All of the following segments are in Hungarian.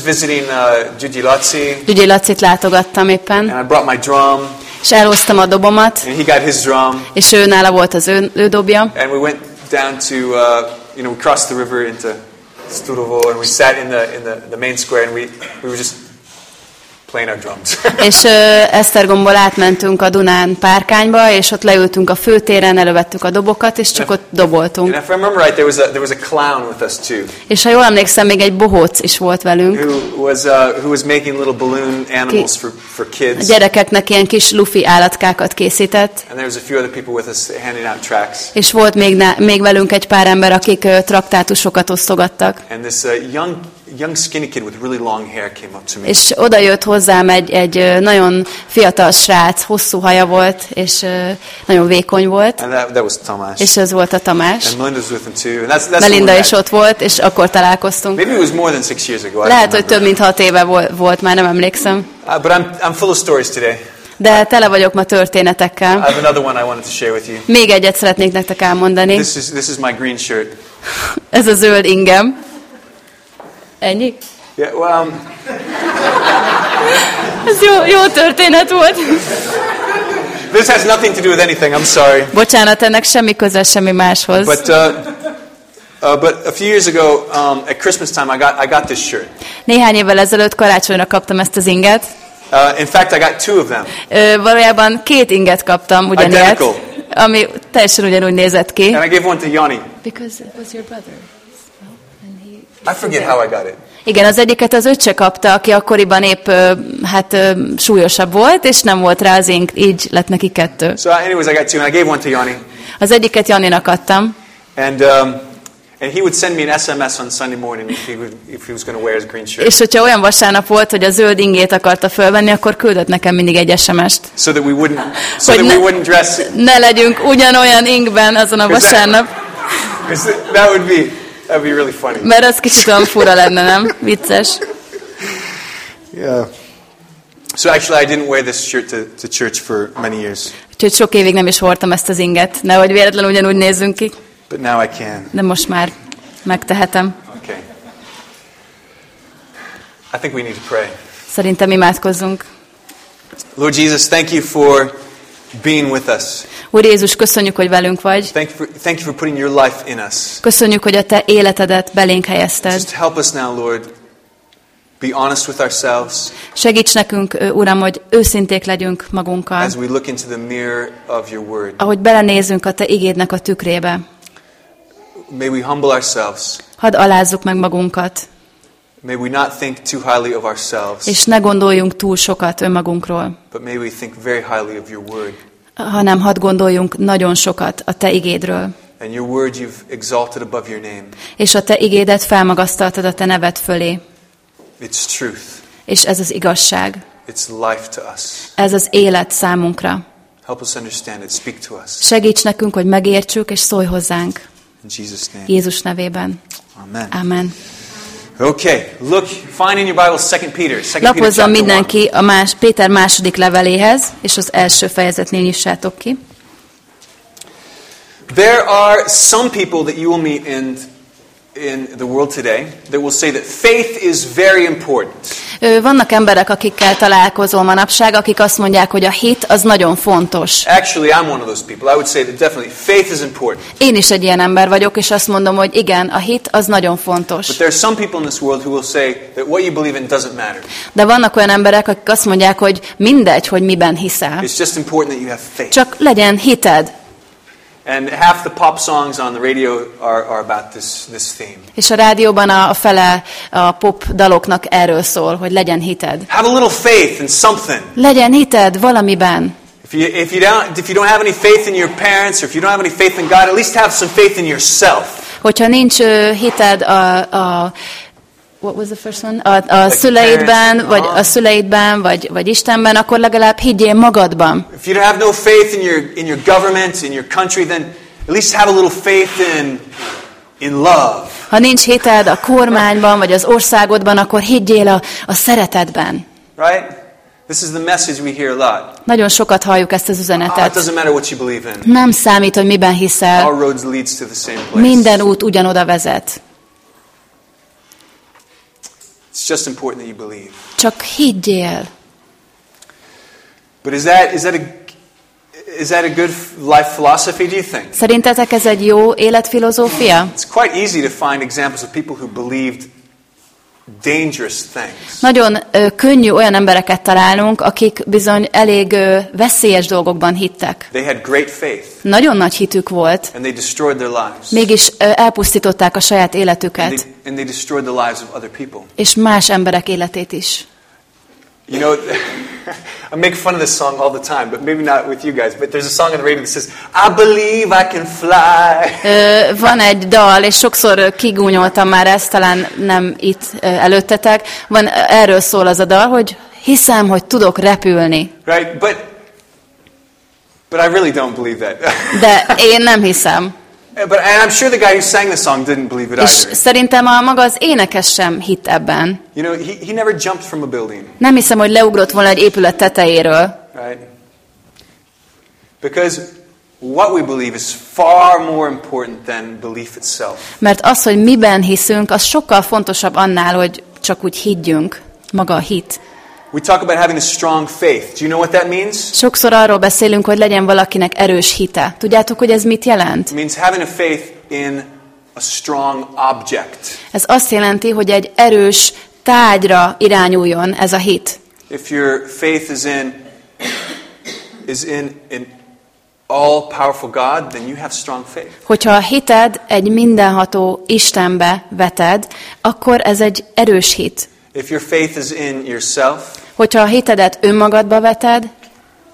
visiting uh, Gyugyi Laci, Gyugyi Lacit látogattam éppen, and I brought my drum, és elhoztam a dobomat, and he got his drum, és ő nála volt az ő, ő dobja, and we went down to, uh, you know, we crossed the river into Sturovo, and we sat in the in the, the main square, and we we were just playing our drums. és ö, Esztergomból átmentünk a Dunán párkányba, és ott leültünk a főtéren, elővettük a dobokat, és csak ott and doboltunk. if I remember right, there was a there was a clown with us too, És ha jól emlékszem, még egy bohóc is volt velünk. who was uh, who was making little balloon animals for for A kids. gyerekeknek ilyen kis lufi állatkákat készített, And there was a few other people with us handing out tracts. és volt még, ná- még velünk egy pár ember, akik ö, traktátusokat osztogattak. And this uh, young young skinny kid with really long hair came up to me. És oda jött hozzám egy, egy nagyon fiatal srác, hosszú haja volt, és nagyon vékony volt, And that, that was Tamás. és ez volt a Tamás. And Melinda was with him too. And that's, that's Melinda is ott volt, és akkor találkoztunk. Maybe it was more than six years ago. Lehet, hogy több mint hat éve vol- volt, már nem emlékszem. Uh, but I'm, I'm full of stories today. De tele vagyok ma történetekkel. I have another one I wanted to share with you. Még egyet szeretnék nektek elmondani. This is, this is my green shirt. Ez a zöld ingem. Ennyi? Yeah, well, um, Ez jó, jó történet volt. this has nothing to do with anything. I'm sorry. Bocsánat, ennek semmi köze semmi máshoz. But, uh, uh, but a few years ago, um, at Christmas time, I got, I got this shirt. Néhány évvel ezelőtt karácsonyra kaptam ezt az inget. Uh, in fact, I got two of them. Ö, valójában két inget kaptam ugyanilyet, Identical. ami teljesen ugyanúgy nézett ki. And I gave one to Yanni. Because it was your brother. I forget how I got it. Igen, az egyiket az öccse kapta, aki akkoriban épp hát súlyosabb volt, és nem volt rá az ink, így lett neki kettő. So, anyways, I got two, and I gave one to Yanni. Az egyiket Janinak adtam, And, um, and he would send me an SMS on Sunday morning if he, would, if he was going to wear his green shirt. és hogyha olyan vasárnap volt, hogy a zöld ingét akarta fölvenni, akkor küldött nekem mindig egy SMS-t. So that we wouldn't, so that we ne- wouldn't dress. Ne legyünk ugyanolyan ingben azon a that- vasárnap, 'cause That would be, that would be really funny. mert az kicsit olyan fura lenne, nem? Vicces. Yeah. So actually, I didn't wear this shirt to, to church for many years, Úgyhogy sok évig nem is hordtam ezt az inget. Nehogy véletlenül ugyanúgy nézzünk ki, but now I can. de most már megtehetem. Okay. I think we need to pray. Szerintem imádkozzunk. Lord Jesus, thank you for being with us. Úr Jézus, köszönjük, hogy velünk vagy. Thank you for, thank you for putting your life in us. Köszönjük, hogy a te életedet belénk helyezted. Just help us now, Lord. Be honest with ourselves Segíts nekünk, Uram, hogy őszinték legyünk magunkkal. as we look into the mirror of your word. Ahogy belenézünk a te igédnek a tükrébe. May we humble ourselves. Hadd alázzuk meg magunkat, May we not think too highly of ourselves, és ne gondoljunk túl sokat önmagunkról, but may we think very highly of your word. hanem hadd gondoljunk nagyon sokat a te igédről. And your word you've exalted above your name. És a te igédet felmagasztaltad a te neved fölé. It's truth. És ez az igazság. It's life to us. Ez az élet számunkra. Help us understand it. Speak to us. Segíts nekünk, hogy megértsük, és szólj hozzánk. In Jesus' name. Jézus nevében. Amen. Amen. Okay, look, find in your Bible 2 Peter. 2 Peter Lapozzon chapter mindenki a más, Péter második leveléhez, és az első fejezetnél nyissátok ki. 1. There are some people that you will meet in, in the world today that will say that faith is very important. Vannak emberek, akikkel találkozol manapság, akik azt mondják, hogy a hit az nagyon fontos. Actually, I'm one of those people. I would say that definitely faith is important. Én is egy ilyen ember vagyok, és azt mondom, hogy igen, a hit az nagyon fontos. But there are some people in this world who will say that what you believe in doesn't matter. De vannak olyan emberek, akik azt mondják, hogy mindegy, hogy miben hiszel. It's just important that you have faith. Csak legyen hited. And half the pop songs on the radio are, are about this, this theme. És a rádióban a, fele a pop daloknak erről szól, hogy legyen hited. Have a little faith in something. Legyen hited valamiben. If you, if, you don't, if you don't have any faith in your parents, or if you don't have any faith in God, at least have some faith in yourself. Hogyha nincs hited a, a what was the first one? A, a szüleidben, parents, vagy a szüleidben, vagy, vagy Istenben, akkor legalább higgyél magadban. If you don't have no faith in your, in your government, in your country, then at least have a little faith in, in love. Ha nincs hited a kormányban, vagy az országodban, akkor higgyél a, a szeretetben. Right? This is the message we hear a lot. Nagyon sokat halljuk ezt az Oh, it üzenetet. doesn't matter what you believe in. Nem számít, hogy miben All hiszel. roads leads to the same place. Minden út ugyanoda vezet. It's just important that you believe. Csak higgyél. But is that is that a is that a good life philosophy? Do you think? Szerintetek ez egy jó életfilozófia? It's quite easy to find examples of people who believed. Nagyon ö, könnyű olyan embereket találnunk, akik bizony elég ö, veszélyes dolgokban hittek. They had great faith Nagyon nagy hitük volt, and they destroyed their lives. mégis ö, elpusztították a saját And életüket, they, and they destroyed the lives of other people. és más emberek életét is. You know, I make fun of this song all the time, but maybe not with you guys. But there's a song on the radio that says, I believe I can fly. Ö, Van egy dal, és sokszor kigúnyoltam már ezt, talán nem itt ö, előttetek. Van, ö, erről szól az a dal, hogy hiszem, hogy tudok repülni. Right? But, but I really don't believe that. De én nem hiszem. But and I'm sure the guy who sang the song didn't believe it És either. szerintem a maga az énekes sem hitt ebben. You know, he, he never jumped from a building, Nem hiszem, hogy leugrott volna egy épület tetejéről. right? Because what we believe is far more important than belief itself. Mert az, hogy miben hiszünk, az sokkal fontosabb annál, hogy csak úgy higgyünk. Maga a hit. We talk about having a strong faith. Do you know what that means? Sokszor arról beszélünk, hogy legyen valakinek erős hite. Tudjátok, hogy ez mit jelent? It means having a faith in a strong object. Ez azt jelenti, hogy egy erős tárgyra irányuljon ez a hit. If your faith is in is in an all powerful God, then you have strong faith. Hogyha a hited egy mindenható Istenbe veted, akkor ez egy erős hit. If your faith is in yourself, Hogyha a hitedet önmagadba veted,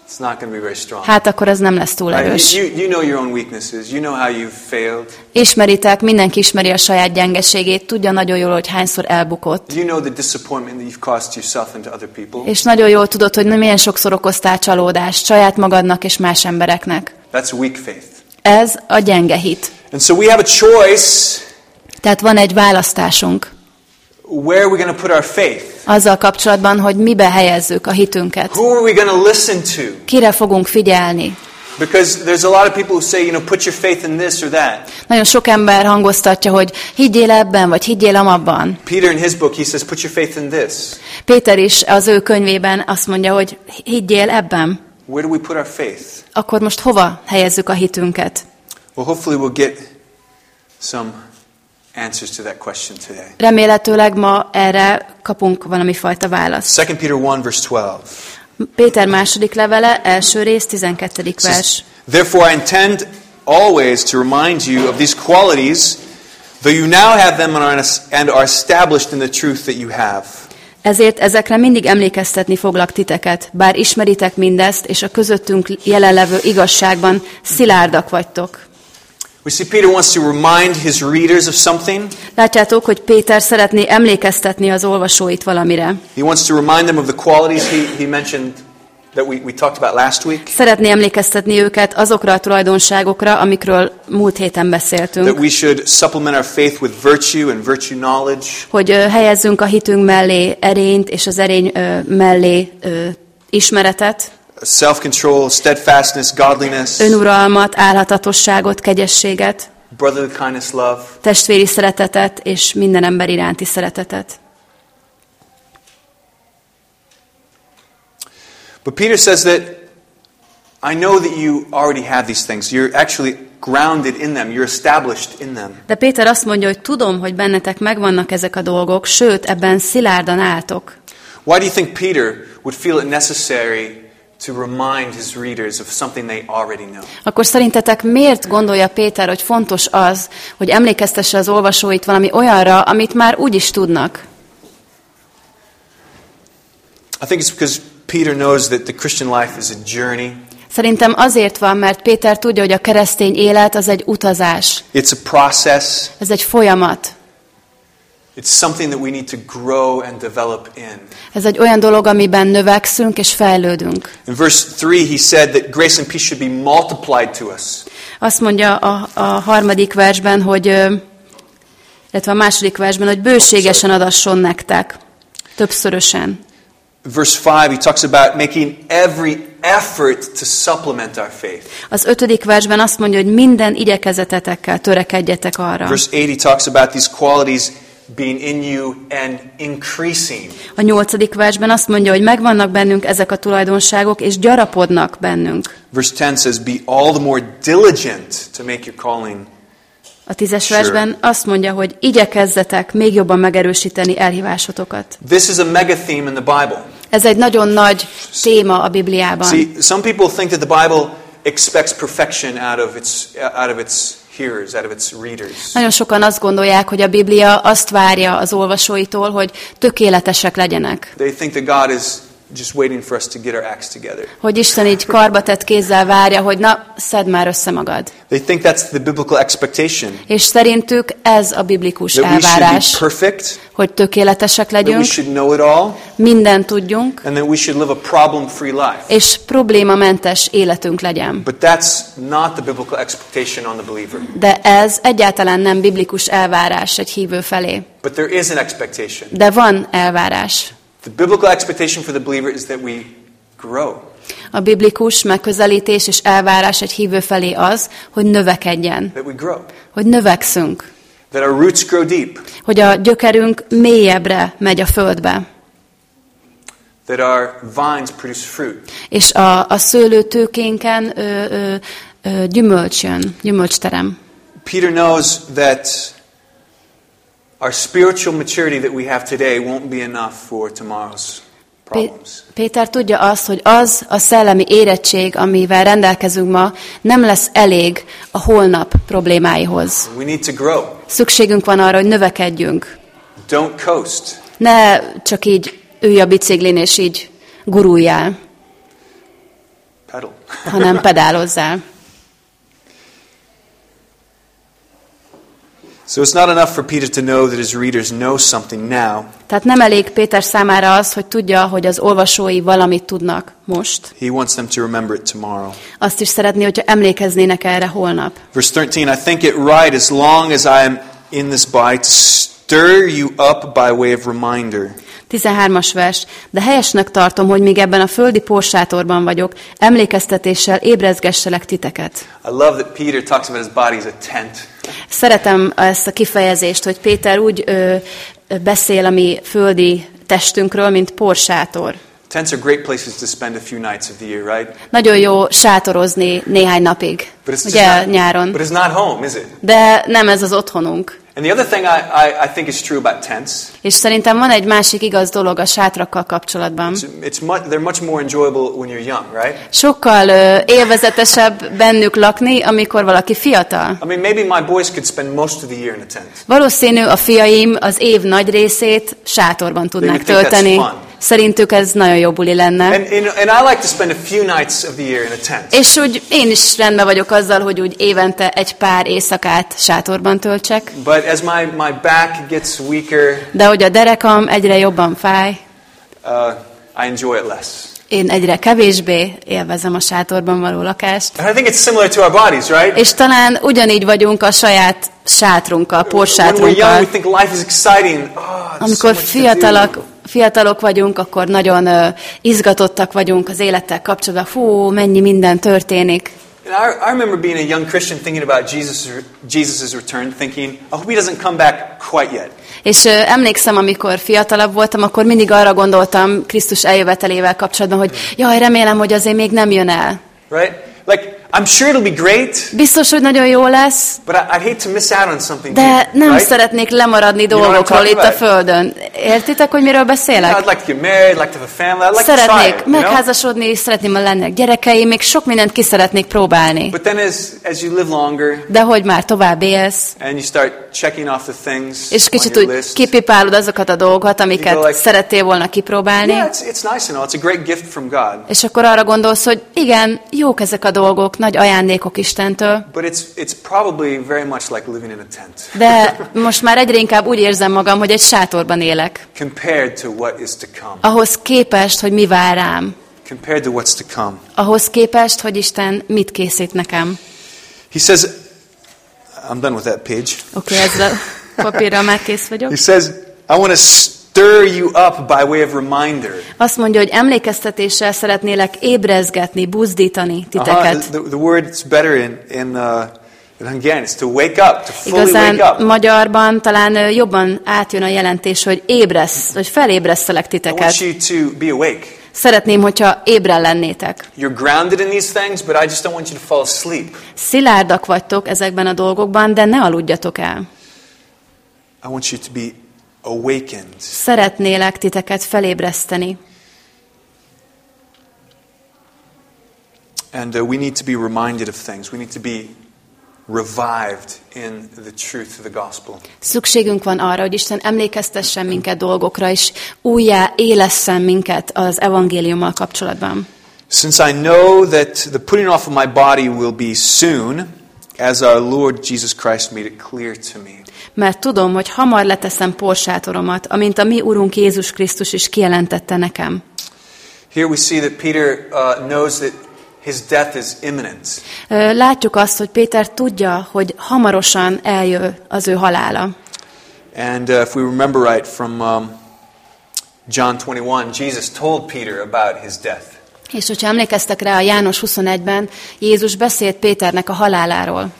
it's not going to be very strong. hát akkor ez nem lesz túl erős. You, you, know your own weaknesses. You know how you've failed. Ismeritek, mindenki ismeri a saját gyengeségét, tudja nagyon jól, hogy hányszor elbukott. You know the disappointment that you've caused yourself and to other people. És nagyon jól tudod, hogy milyen sokszor okoztál csalódást saját magadnak és más embereknek. That's weak faith. Ez a gyenge hit. And so we have a choice Tehát van egy választásunk where we're going to put our faith. azzal kapcsolatban, hogy mibe helyezzük a hitünket. Who are we going to listen to? Kire fogunk figyelni. Because there's a lot of people who say, you know, put your faith in this or that. Nagyon sok ember hangoztatja, hogy higgyél ebben, vagy higgyél amabban. Peter in his book, he says, put your faith in this. Péter is az ő könyvében azt mondja, hogy higgyél ebben. Where do we put our faith? Akkor most hova helyezzük a hitünket? Well, hopefully we'll get some answers to that question today. Remélhetőleg ma erre kapunk valami fajta választ. 2 Peter 1, verse 12. Péter második levele, első rész, 12. It says, vers. Therefore, I intend always to remind you of these qualities, though you now have them and are established in the truth that you have. Ezért ezekre mindig emlékeztetni foglak titeket, bár ismeritek mindezt, és a közöttünk jelenlevő igazságban szilárdak vagytok. We see Peter wants to remind his readers of something. Látjátok, hogy Péter szeretné emlékeztetni az olvasóit valamire. He wants to remind them of the qualities he, he mentioned that we, we talked about last week. Szeretné emlékeztetni őket azokra a tulajdonságokra, amikről múlt héten That beszéltünk, we should supplement our faith with virtue and virtue knowledge, hogy ö, helyezzünk a hitünk mellé erényt, és az erény ö, mellé ö, ismeretet, self control, steadfastness, godliness, önuralmat, álhatatosságot, kegyességet, brotherly kindness, love. testvéri szeretetet és minden ember iránti szeretetet. But Peter says that I know that you already have these things. You're actually grounded in them, you're established in them. De Péter azt mondja, hogy tudom, hogy bennetek megvannak ezek a dolgok, sőt, ebben szilárdan álltok. Why do you think Peter would feel it necessary to remind his readers of something they already know? Akkor szerintetek miért gondolja Péter, hogy fontos az, hogy emlékeztesse az olvasóit valami olyanra, amit már úgy is tudnak? I think it's because Peter knows that the Christian life is a journey. Szerintem azért van, mert Péter tudja, hogy a keresztény élet az egy utazás. It's a process. Ez egy folyamat. It's something that we need to grow and develop in. Ez egy olyan dolog, amiben növekszünk és fejlődünk. In verse 3, he said that grace and peace should be multiplied to us. Azt mondja a, a harmadik versben, hogy, illetve a második versben, hogy bőségesen adasson nektek. Többszörösen. Verse 5, he talks about making every effort to supplement our faith. Az ötödik versben azt mondja, hogy minden igyekezetetekkel törekedjetek arra. Verse 8, he talks about these qualities being in you and increasing. A nyolcadik versben azt mondja, hogy megvannak bennünk ezek a tulajdonságok, és gyarapodnak bennünk. Verse 10 says, Be all the more diligent to make your calling. A tízes Sure. versben azt mondja, hogy igyekezzetek még jobban megerősíteni elhívásotokat. This is a mega theme in the Bible. Ez egy nagyon nagy téma a Bibliában. See, some people think that the Bible expects perfection out of its, out of its hearers, out of its readers. Nagyon sokan azt gondolják, hogy a Biblia azt várja az olvasóitól, hogy tökéletesek legyenek. They think that God is just waiting for us to get our acts together. Hogy Isten így karbatett kézzel várja, hogy na, szedd már össze magad. They think that's the biblical expectation. És szerintük ez a biblikus That we should be elvárás, perfect, hogy tökéletesek that we legyünk, should know it all, mindent tudjunk, and that we should live a problem-free life. és problémamentes életünk legyen. But that's not the biblical expectation on the believer. De ez egyáltalán nem biblikus elvárás egy hívő felé. But there is an expectation. De van elvárás. The biblical expectation for the believer is that we grow. A biblikus megközelítés és elvárás egy hívő felé az, hogy növekedjen, That we grow. hogy növekszünk, That our roots grow deep. hogy a gyökerünk mélyebbre megy a földbe, That our vines produce fruit. és a, a szőlőtőkénken ö, ö, ö, gyümölcs jön, gyümölcsterem. Peter knows that our spiritual maturity that we have today won't be enough for tomorrow's. Péter tudja azt, hogy az a szellemi érettség, amivel rendelkezünk ma, nem lesz elég a holnap problémáihoz. We need to grow. Szükségünk van arra, hogy növekedjünk. Don't coast. Ne csak így ülj a biciklin, és így guruljál, Pedal. hanem pedálozzál. So it's not enough for Peter to know that his readers know something now. Tehát nem elég Péter számára az, hogy tudja, hogy az olvasói valamit tudnak most. He wants them to remember it tomorrow. Azt is szeretné, hogyha emlékeznének erre holnap. Verse 13 I think it right, as long as I am in this body, to stir you up by way of reminder. 13-as vers. De helyesnek tartom, hogy még ebben a földi porsátorban vagyok, emlékeztetéssel ébrezgesselek titeket. I love that Peter talks about his body as a tent. Szeretem ezt a kifejezést, hogy Péter úgy ö, beszél a mi földi testünkről, mint porsátor. Tents are great places to spend a few nights of the year, right? Nagyon jó sátorozni néhány napig, But it's, ugye not, nyáron. but it's not home, is it? De nem ez az otthonunk. And the other thing I, I, I think is true about tents, És szerintem van egy másik igaz dolog a sátrakkal kapcsolatban. it's, it's much, they're much more enjoyable when you're young, right? Sokkal ö, élvezetesebb bennük lakni, amikor valaki fiatal. I mean, maybe my boys could spend most of the year in a tent. Valószínű a fiaim az év nagy részét sátorban tudnák think tölteni. that's fun. Szerintük ez nagyon jó buli lenne. And, and, and I like to spend a few nights of the year in a tent. És úgy én is rendben vagyok azzal, hogy úgy évente egy pár éjszakát sátorban töltsek. But as my, my back gets weaker, De hogy a derekam egyre jobban fáj, uh, I enjoy it less. Én egyre kevésbé élvezem a sátorban való lakást. And I think it's similar to our bodies, right? És talán ugyanígy vagyunk a saját sátrunkkal, porsátrunkkal. so Amikor do. fiatalok, fiatalok vagyunk, akkor nagyon ö, izgatottak vagyunk az élettel kapcsolatban. Fú, mennyi minden történik. And I, I remember being a young Christian thinking about Jesus' Jesus's return, thinking, I hope he doesn't come back quite yet. És ö, emlékszem, amikor fiatalabb voltam, akkor mindig arra gondoltam Krisztus eljövetelével kapcsolatban, hogy jaj, remélem, hogy azért még nem jön el. Right? Like, I'm sure it'll be great, Biztos, hogy nagyon jó lesz, but I'd hate to miss out on something. de nem right? szeretnék lemaradni dolgokról itt a? Földön. Értitek, hogy miről beszélek? I'd like to get married, I'd like to have a family, I'd like to try Szeretnék it, you know? megházasodni, szeretném, ha lennek gyerekeim, még sok mindent ki szeretnék próbálni. But then as, as you live longer De hogy már tovább élsz, and you start checking off the things és kicsit úgy list, kipipálod azokat a dolgokat, amiket like- szerettél volna kipróbálni, yeah, it's, it's nice and all. It's a great gift from God. és akkor arra gondolsz, hogy igen, jók ezek a dolgok, nagy ajándékok Istentől, But it's, it's probably very much like living in a tent de most már egyre inkább úgy érzem magam, hogy egy sátorban élek. compared to what is to come. Ahhoz képest, hogy mi vár rám. Compared to what's to come. Ahhoz képest, hogy Isten mit készít nekem. He says, I'm done with that page. Oké, okay, ezzel a papírral már kész vagyok. He says, I want to stir you up by way of reminder. Azt mondja, hogy emlékeztetéssel szeretnélek ébrezgetni, buzdítani titeket. the, the word is better in, in, uh, again, it's to wake up, to fully Igazán wake up. magyarban talán ö, jobban átjön a jelentés, hogy ébresz, vagy felébresztelek I want titeket. you to be awake. Szeretném, hogyha ébren lennétek. You're grounded in these things, but I just don't want you to fall asleep. Szilárdak vagytok ezekben a dolgokban, de ne aludjatok el. I want you to be awakened. Szeretnélek titeket felébreszteni. And uh, we need to be reminded of things. We need to be revived in the truth of the gospel. Szükségünk van arra, hogy Isten emlékeztessen minket dolgokra, és újjá élesszen minket az evangéliummal kapcsolatban. Since I know that the putting off of my body will be soon, as our Lord Jesus Christ made it clear to me. Mert tudom, hogy hamar leteszem porsátoromat, amint a mi Urunk Jézus Krisztus is kijelentette nekem. Here we see that Peter uh, knows that his death is imminent. Látjuk azt, hogy Péter tudja, hogy hamarosan eljön az ő halála. And uh, if we remember right from um, John 21, Jesus told Peter about his death. És hogyha emlékeztek rá, a János 21-ben Jézus beszélt Péternek a haláláról.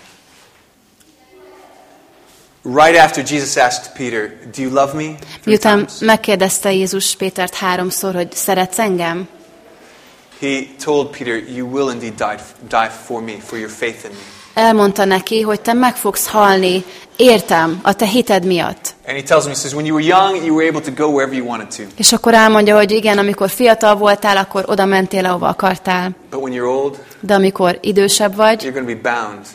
Right after Jesus asked Peter, Do you love me? Miután megkérdezte Jézus Pétert háromszor, hogy szeretsz engem, He told Peter, You will indeed die, die for me, for your faith in me. Elmondta neki, hogy te meg fogsz halni, értem, a te hited miatt. And he tells him, He says, When you were young, you were able to go wherever you wanted to. És akkor elmondja, hogy igen, amikor fiatal voltál, akkor oda mentél, ahova akartál. But when you're old, De amikor idősebb vagy, you're going to be bound.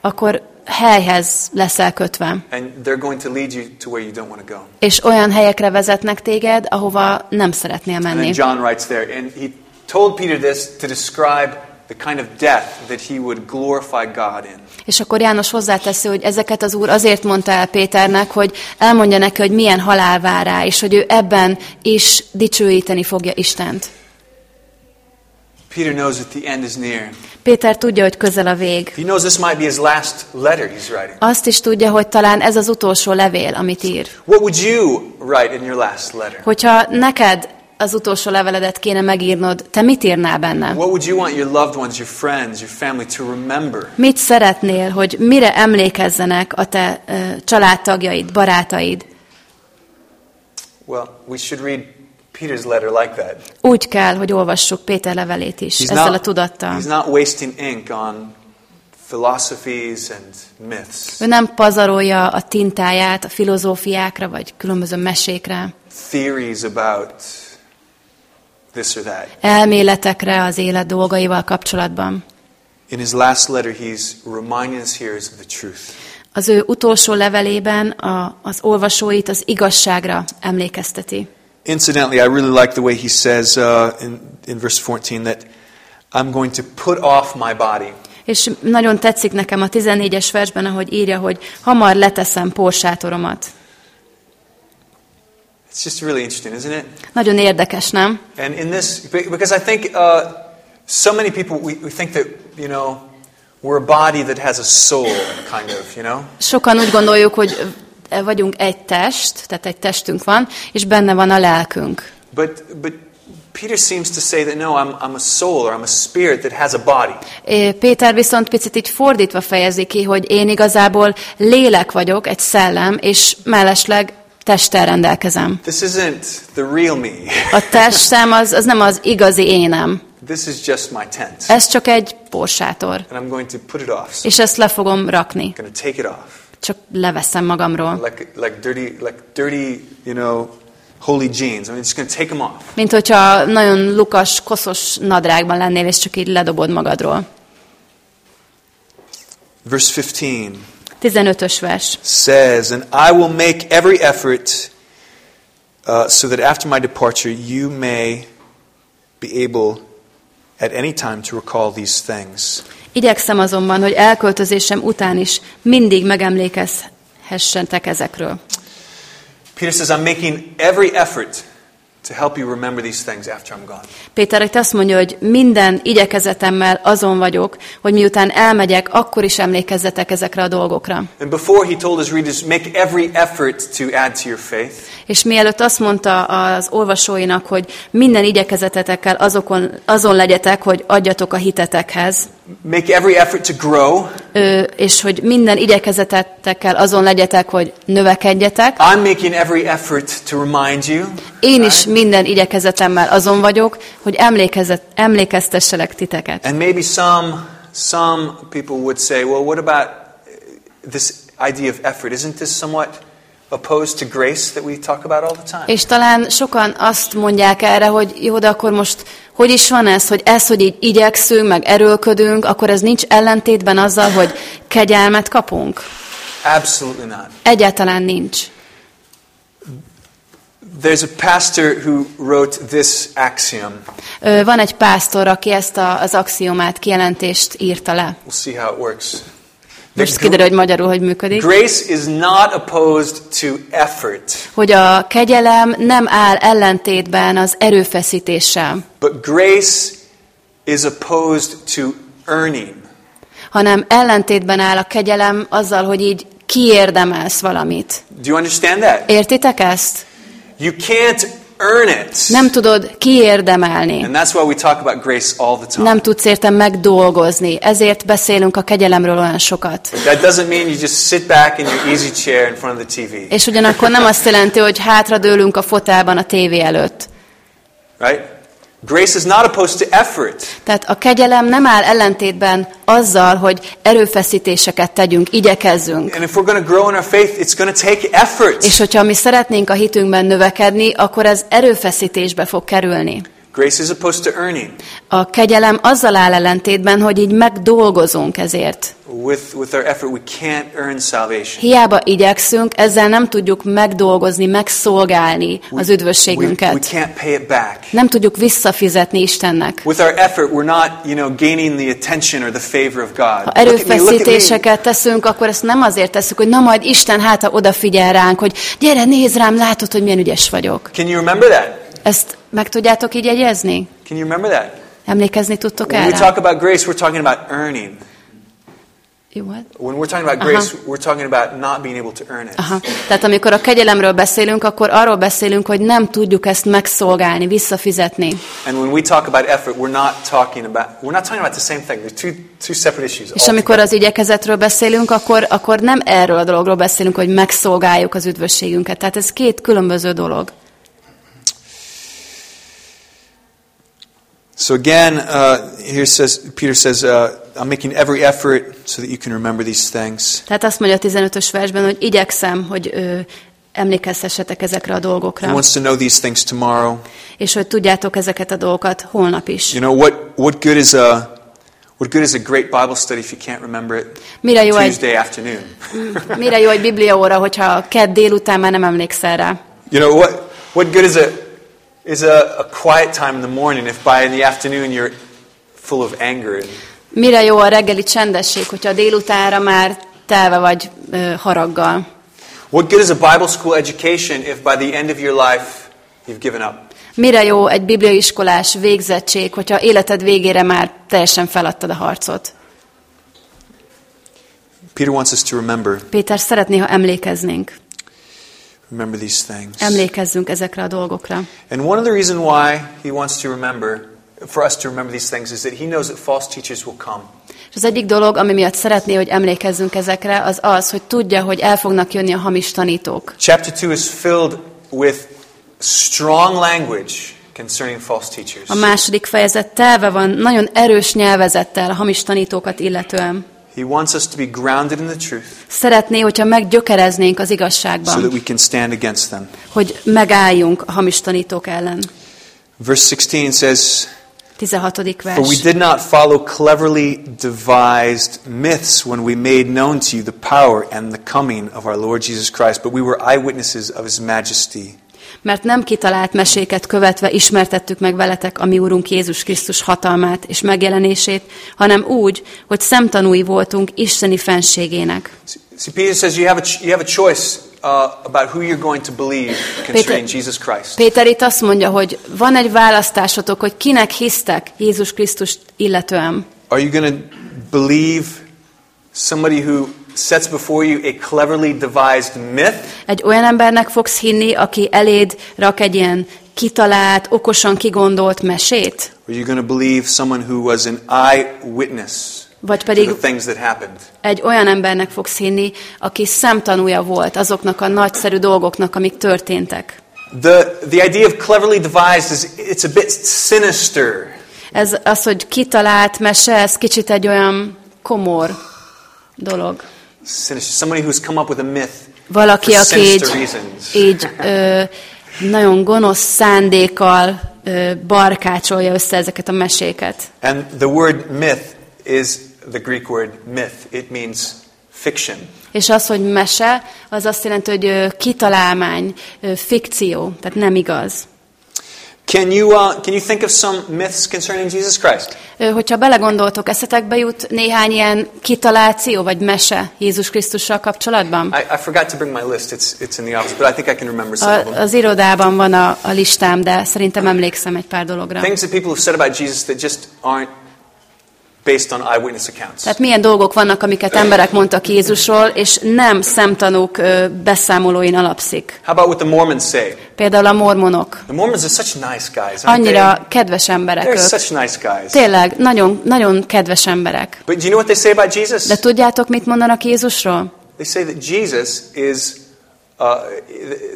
akkor helyhez leszel kötve. And. És olyan helyekre vezetnek téged, ahova nem szeretnél And menni. John writes there, and he told Peter this to describe the kind of death that he would glorify God in. És akkor János hozzáteszi, hogy ezeket az Úr azért mondta el Péternek, hogy elmondja neki, hogy milyen halál vár rá, és hogy ő ebben is dicsőíteni fogja Istent. Peter knows that the end is near. Péter tudja, hogy közel a vég. He knows this might be his last letter he's writing. Azt is tudja, hogy talán ez az utolsó levél, amit ír. What would you write in your last letter? Hogyha neked az utolsó leveledet kéne megírnod, te mit írnál benne? What would you want your loved ones, your friends, your family to remember? Mit szeretnél, hogy mire emlékezzenek a te ö, családtagjaid, barátaid? Well, we should read Peter's letter like that. Úgy kell, hogy olvassuk Péter levelét is, He's ezzel a not, tudattal. he's not wasting ink on philosophies and myths, Ő nem pazarolja a tintáját a filozófiákra, vagy különböző mesékre, theories about this or that. elméletekre az élet dolgaival kapcsolatban. In his last letter, he's reminding his hearers of the truth. Az ő utolsó levelében a, az olvasóit az igazságra emlékezteti. Incidentally, I really like the way he says uh, in, in verse 14 that I'm going to put off my body. És nagyon tetszik nekem a 14-es versben, ahogy írja, hogy hamar leteszem porsátoromat. It's just really interesting, isn't it? Nagyon érdekes, nem? And in this, because I think uh, so many people, we, we think that, you know, we're a body that has a soul, kind of, you know? Sokan úgy gondoljuk, hogy vagyunk egy test, tehát egy testünk van, és benne van a lelkünk. But, but Peter seems to say that no, I'm, I'm a soul or I'm a spirit that has a body. Péter viszont picit így fordítva fejezi ki, hogy én igazából lélek vagyok, egy szellem, és mellesleg testtel rendelkezem. This isn't the real me. A testem az, az nem az igazi énem. This is just my tent. Ez csak egy porsátor. And I'm going to put it off. És ezt le fogom rakni. I'm going to take it off. Csak leveszem magamról. Like, like dirty, like dirty, you know, holy jeans. I'm just going to take them off. Mint hogyha nagyon lukas, koszos nadrágban lennél, és csak így ledobod magadról. Verse 15 15-ös vers. says, And I will make every effort uh, so that after my departure you may be able at any time to recall these things. Igyekszem azonban, hogy elköltözésem után is mindig megemlékezhessetek ezekről. Peter says, I'm making every effort to help you remember these things after I'm gone. Péter itt azt mondja, hogy minden igyekezetemmel azon vagyok, hogy miután elmegyek, akkor is emlékezzetek ezekre a dolgokra. And before he told his readers, make every effort to add to your faith, És mielőtt azt mondta az olvasóinak, hogy minden igyekezetetekkel azokon, azon legyetek, hogy adjatok a hitetekhez, make every effort to grow. Ö, és hogy minden igyekezetettekkel azon legyetek, hogy növekedjetek. I'm making every effort to remind you. Én is minden igyekezetemmel azon vagyok, hogy emlékezet, emlékeztesselek titeket. And maybe some some people would say, well, what about this idea of effort? Isn't this somewhat opposed to grace that we talk about all the time? És talán sokan azt mondják erre, hogy jó, de akkor most hogy is van ez, hogy ez, hogy így igyekszünk, meg erőlködünk, akkor ez nincs ellentétben azzal, hogy kegyelmet kapunk? Absolutely not. Egyáltalán nincs. There's a pastor who wrote this axiom. Van egy pásztor, aki ezt a, az axiomát, kijelentést írta le. We'll see how it works. Most kiderül, hogy magyarul hogy működik. Grace is not opposed to effort, Hogy a kegyelem nem áll ellentétben az erőfeszítéssel, but grace is opposed to earning. hanem ellentétben áll a kegyelem azzal, hogy így kiérdemelsz valamit. Do you understand that? Értitek ezt? You can't earn it. Nem tudod kiérdemelni. And that's why we talk about grace all the time. Nem tudsz érte megdolgozni. Ezért beszélünk a kegyelemről olyan sokat. That doesn't mean you just sit back in your easy chair in front of the TV, És ugyanakkor nem azt jelenti, hogy hátradőlünk a fotelban a tévé előtt. right? Grace is not opposed to effort. Tehát a kegyelem nem áll ellentétben azzal, hogy erőfeszítéseket tegyünk, igyekezzünk. And if we're going to grow in our faith, it's going to take effort. És hogyha mi szeretnénk a hitünkben növekedni, akkor ez erőfeszítésbe fog kerülni. Grace is opposed to earning. A kegyelem azzal áll ellentétben, hogy így megdolgozunk ezért. With, with our effort, we can't earn salvation. Hiába igyekszünk, ezzel nem tudjuk megdolgozni, megszolgálni az We, we üdvösségünket. can't pay it back. Nem tudjuk visszafizetni Istennek. With our effort, we're not, you know, gaining the attention or the favor of God. Ha erőfeszítéseket teszünk, akkor ezt nem azért tesszük, hogy na majd Isten háta odafigyel ránk, hogy gyere, nézd rám, látod, hogy milyen ügyes vagyok. Can you remember that? Ezt meg tudjátok így jegyezni? Can you remember that? Emlékezni tudtok When we talk about grace, we're talking about earning. Jó, hát? When we're talking about Aha. grace, we're talking about not being able to earn it. Aha. Tehát amikor a kegyelemről beszélünk, akkor arról beszélünk, hogy nem tudjuk ezt megszolgálni, visszafizetni. And when we talk about effort, we're not talking about we're not talking about the same thing. They're two two separate issues. És amikor az igyekezetről beszélünk, akkor, akkor nem erről a dologról beszélünk, hogy megszolgáljuk az üdvösségünket. Tehát ez két különböző dolog. So again, uh, here says Peter says, uh, "I'm making every effort so that you can remember these things." Tehát azt mondja a 15-ös versben, hogy igyekszem, hogy ö, emlékeztessetek ezekre a He dolgokra, wants to know these things tomorrow. és hogy tudjátok ezeket a dolgokat holnap is. You know what? What good is a what good is a great Bible study if you can't remember it Mire jó egy, Tuesday afternoon? mire jó egy bibliaóra, hogyha kedd délután már nem emlékszel rá? You know what? What good is a is a, a quiet time in the morning if by in the afternoon you're full of anger and Mire jó a reggeli csendesség, hogyha a délutánra már telve vagy ö, haraggal? What good is a Bible school education if by the end of your life you've given up? Mire jó egy bibliaiskolás végzettség, hogyha életed végére már teljesen feladtad a harcot? Peter wants us to remember, Péter szeretné, ha emlékeznénk. Remember these things. Emlékezzünk ezekre a dolgokra. And one of the reason why he wants to remember, for us to remember these things, is that he knows that false teachers will come. És az egyik dolog, ami miatt szeretné, hogy emlékezzünk ezekre, az az, hogy tudja, hogy el fognak jönni a hamis tanítók. Chapter 2 is filled with strong language concerning false teachers. A második fejezet telve van nagyon erős nyelvezettel a hamis tanítókat illetően. He wants us to be grounded in the truth Szeretné, hogyha meggyökereznénk az so that we can stand against them. hogy megálljunk a hamis tanítók ellen. Verse 16 says, 16. For we did not follow cleverly devised myths when we made known to you the power and the coming of our Lord Jesus Christ, but we were eyewitnesses of his majesty. Mert nem kitalált meséket követve ismertettük meg veletek a mi Úrunk Jézus Krisztus hatalmát és megjelenését, hanem úgy, hogy szemtanúi voltunk Isteni fenségének. See, Peter says you have a, ch- you have a choice uh, about who you're going to believe concerning Jesus Christ. Péter itt azt mondja, hogy van egy választásotok, hogy kinek hisztek Jézus Krisztust illetően. Are you going to believe somebody who sets before you a cleverly devised myth? Egy olyan embernek fogsz hinni, aki eléd rak egy ilyen kitalált, okosan kigondolt mesét? Or are you going to believe someone who was an eyewitness Vagy pedig egy olyan embernek fogsz hinni, aki szemtanúja volt azoknak a nagyszerű dolgoknak, amik történtek. The, the idea of cleverly devised is it's a bit sinister. Ez az, hogy kitalált mese, ez kicsit egy olyan komor dolog. Sinister. Somebody who's come up with a myth Valaki, for aki így, reasons. így ö, nagyon gonosz szándékkal ö, barkácsolja össze ezeket a meséket. And the word myth is the Greek word myth. It means fiction. És az, hogy mese, az azt jelenti, hogy kitalálmány, fikció, tehát nem igaz. Can you, uh, can you think of some myths concerning Jesus Christ? Hogyha belegondoltok, eszetekbe jut néhány ilyen kitaláció vagy mese Jézus Krisztussal kapcsolatban? I, I forgot to bring my list. It's, it's in the office, but I think I can remember some of A, them. az irodában van a, a listám, de szerintem emlékszem egy pár dologra. Things that people have said about Jesus that just aren't based on eyewitness accounts. Tehát milyen dolgok vannak, amiket emberek mondtak Jézusról, és nem szemtanúk beszámolóin alapszik. How about what the Mormons say? Például a mormonok. The Mormons are such nice guys, aren't Annyira kedves emberek they? They're ők. such nice guys. Tényleg, nagyon, nagyon kedves emberek. But do you know what they say about Jesus? De tudjátok, mit mondanak Jézusról? They say that Jesus is, uh,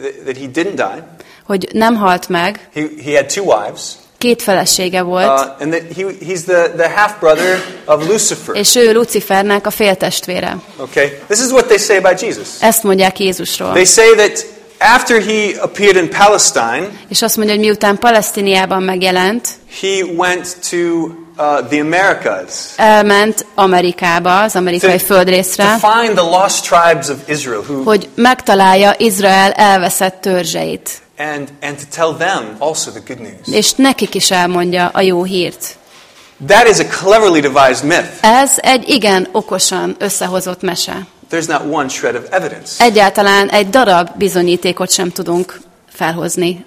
th- that he didn't die. Hogy nem halt meg, He, he had two wives. Két felesége volt, Uh, and that he, he's the, the half brother of Lucifer. és ő Lucifernek a féltestvére. Okay? This is what they say about Jesus. Ezt mondják Jézusról. They say that after he appeared in Palestine, És azt mondja, hogy miután Palesztiniában megjelent, he went to uh, the Americas elment Amerikába, az amerikai to, földrészre, to find the lost tribes of Israel who, hogy megtalálja Izrael elveszett törzseit. And, and to tell them also the good news. És nekik is elmondja a jó hírt. That is a cleverly devised myth. Ez egy igen okosan összehozott mese. There's not one shred of evidence. Egyáltalán egy darab bizonyítékot sem tudunk felhozni,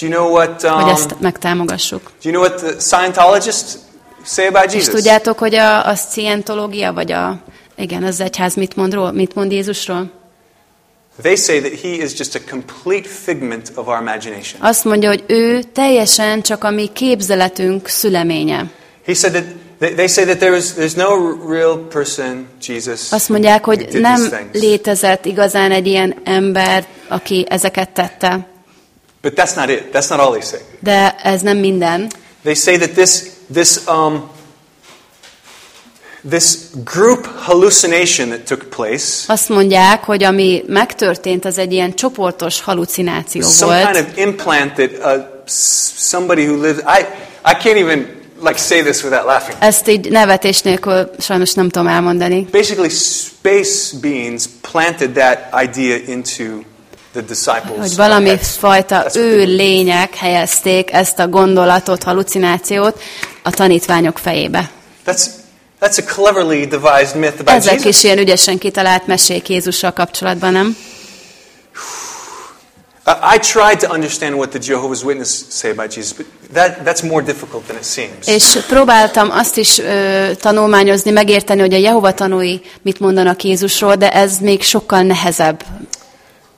Do you know what? Um, hogy do ezt megtámogassuk. you know what the Scientologists say about És Jesus? tudjátok, hogy a, a scientológia, vagy a, igen, az egyház mit mond, mit mond Jézusról? They say that he is just a complete figment of our imagination. Azt mondja, hogy ő teljesen csak a mi képzeletünk szüleménye. He said that they, say that there is there's no real person, Jesus. Azt mondják, hogy nem létezett igazán egy ilyen ember, aki ezeket tette. But that's not it. That's not all they say. De ez nem minden. They say that this this um this group hallucination that took place, Azt mondják, hogy ami megtörtént, az egy ilyen csoportos halucináció some volt. kind of implant that uh, somebody who lives. I I can't even like say this without laughing. Ezt így nevetés nélkül sajnos nem tudom elmondani. Basically, space beings planted that idea into the disciples. Hogy valami fajta That's what ő lények helyezték ezt a gondolatot, halucinációt a tanítványok fejébe. That's that's a cleverly devised myth about Ezek Jesus. is ilyen ügyesen kitalált mesék Jézussal kapcsolatban, nem? I tried to understand what the Jehovah's Witnesses say about Jesus, but that, that's more difficult than it seems. És próbáltam azt is ö, tanulmányozni, megérteni, hogy a Jehova tanúi mit mondanak Jézusról, de ez még sokkal nehezebb.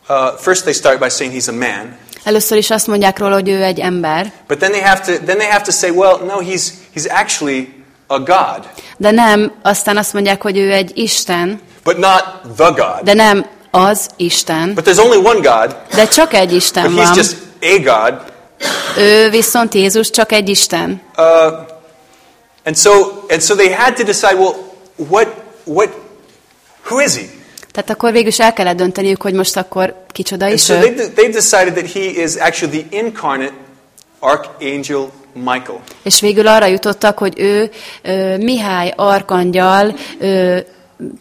Uh, first, they start by saying he's a man, Először is azt mondják róla, hogy ő egy ember, but then they have to then they have to say, well, no, he's he's actually a God, de nem, aztán azt mondják, hogy ő egy Isten, but not the God. de nem az Isten, But there's only one God, de csak egy but Isten he's van. just a God. Ő viszont Jézus csak egy Isten. Uh, and so and so they had to decide, well, what what who is he? Tehát akkor végül is el kellett dönteniük, hogy most akkor kicsoda And is so they, ő. they decided that he is actually the incarnate archangel Michael. És végül arra jutottak, hogy ő ö, Mihály Arkangyal ö,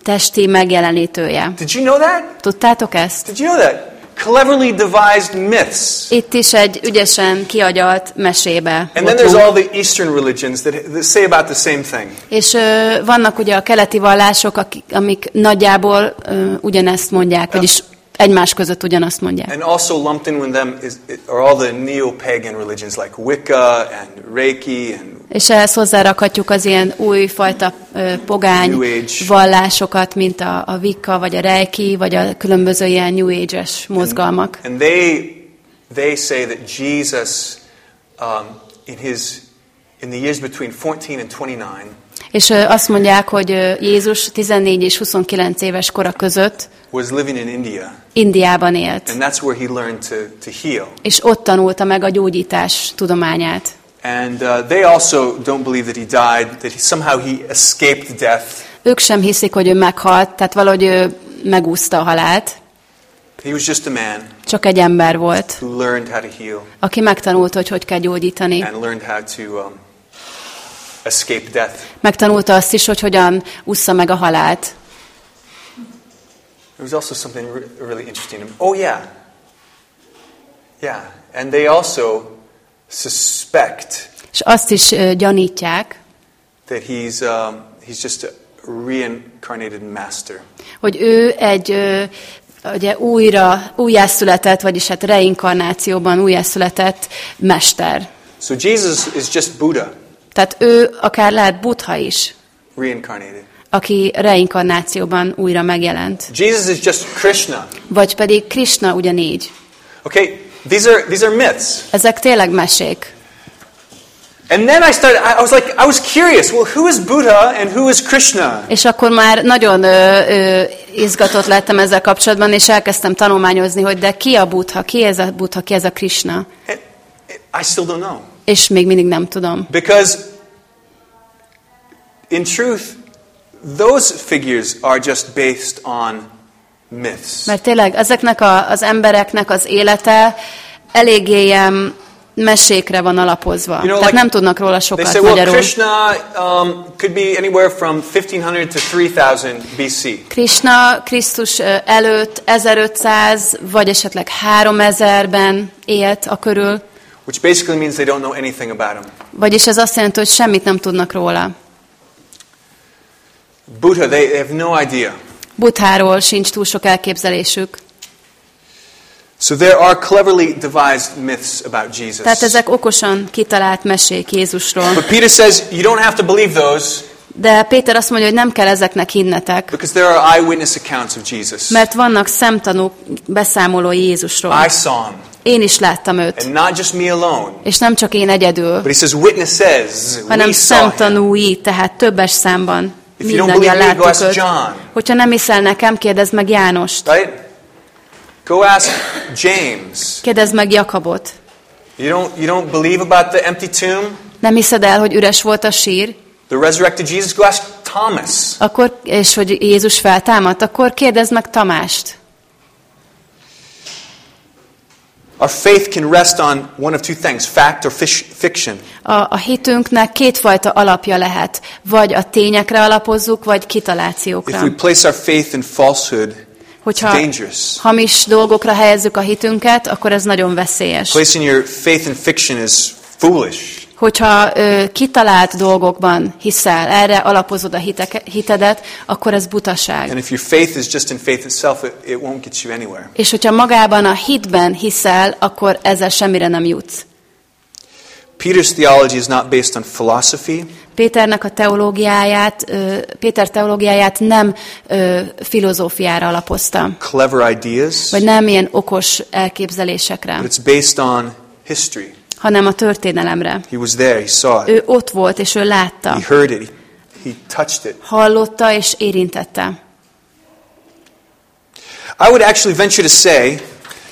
testi megjelenítője. Did you know that? Tudtátok ezt? Did you know that? Cleverly devised myths. Itt is egy ügyesen kiagyalt mesébe. And then there's all the Eastern religions that, that say about the same thing. És vannak ugye a keleti vallások, akik, amik nagyjából ö, ugyanezt mondják, vagyis egymás között ugyanazt mondják. And also lumped in with them is, are all the neo-pagan religions like Wicca and Reiki and És ehhez hozzárakhatjuk az ilyen újfajta ö, pogány vallásokat, mint a, a Wicca, vagy a Reiki, vagy a különböző ilyen New Age-es mozgalmak. and they they say that Jesus um, in his in the years between 14 and 29, És azt mondják, hogy Jézus 14 és 29 éves kora között was living in India. Indiában élt. And that's where he learned to, to heal. És ott tanulta meg a gyógyítás tudományát. And uh, they also don't believe that he died, that he, somehow he escaped death. Ők sem hiszik, hogy ő meghalt, tehát valahogy ő megúszta a halált. He was just a man Csak egy ember volt, who learned how to heal aki megtanulta, hogy hogy kell gyógyítani. and learned how to um, escape death. Megtanulta azt is, hogy hogyan ússza meg a halált. There was also something re- really interesting. Oh, yeah. Yeah. And they also suspect És azt is gyanítják, that he's, um, he's just a reincarnated master. hogy ő egy ugye újra, újjászületett, vagyis hát reinkarnációban újjászületett mester. So Jesus is just Buddha, Tehát ő akár lehet Buddha is, reincarnated. aki reinkarnációban újra megjelent. Jesus is just Krishna. Vagy pedig Krishna ugyanígy. Okay, these are, these are myths. Ezek tényleg mesék. And then I started, I was like, I was curious. Well, who is Buddha and who is Krishna? És akkor már nagyon ö, ö, izgatott lettem ezzel kapcsolatban, és elkezdtem tanulmányozni, hogy de ki a Buddha, ki ez a Buddha, ki ez a Krishna. I still don't know. És még mindig nem tudom. Because, in truth, those figures are just based on myths. Mert tényleg ezeknek a, az embereknek az élete eléggé ilyen mesékre van alapozva. You know, Tehát like, nem tudnak róla They sokat say, well, magyarul. Krishna um, could be anywhere from 1500 to 3000 BC. Krishna Krisztus előtt 1500 vagy esetleg 3000-ben élt a körül, Which basically means they don't know anything about him. vagyis ez azt jelenti, hogy semmit nem tudnak róla. Buddha, they, they have no idea. Butháról sincs túl sok elképzelésük. So there are cleverly devised myths about Jesus. Tehát ezek okosan kitalált mesék Jézusról. But Peter says you don't have to believe those De Péter azt mondja, hogy nem kell ezeknek hinnetek, because there are eyewitness accounts of Jesus. mert vannak szemtanúk beszámolói Jézusról. I saw him, Én is láttam őt. and not just me alone. És nem csak én egyedül, But he says witnesses. hanem szemtanúi, tehát többes számban mindannyian láttuk őt. John. Hogyha nem hiszel nekem, kérdezd meg Jánost. Right? Go ask James. Kérdezd meg Jakabot. You don't, you don't believe about the empty tomb? Nem hiszed el, hogy üres volt a sír? The resurrected Jesus? Go ask Thomas. Akkor, és hogy Jézus feltámadt, akkor kérdezd meg Tamást. Our faith can rest on one of two things fact or fiction. A, a hitünknek kétfajta alapja lehet. Vagy a tényekre alapozzuk, vagy If kitalációkra. we place our faith in falsehood, Hogyha dangerous. hamis dolgokra helyezzük a hitünket, akkor ez nagyon veszélyes. Placing your faith in fiction is foolish. Hogyha ö, kitalált dolgokban hiszel, erre alapozod a hiteke, hitedet, akkor ez butaság. And if your faith is just in faith itself, it, it won't get you anywhere. És hogyha magában a hitben hiszel, akkor ezzel semmire nem jutsz. Peter's theology is not based on philosophy, Péternek a teológiáját, Péter teológiáját nem filozófiára alapozta, clever ideas, vagy nem ilyen okos elképzelésekre, but it's based on history. Hanem a történelemre. He was there, he saw it, Ő ott volt, és ő látta, he heard it, he, he touched it. hallotta és érintette. I would actually venture to say,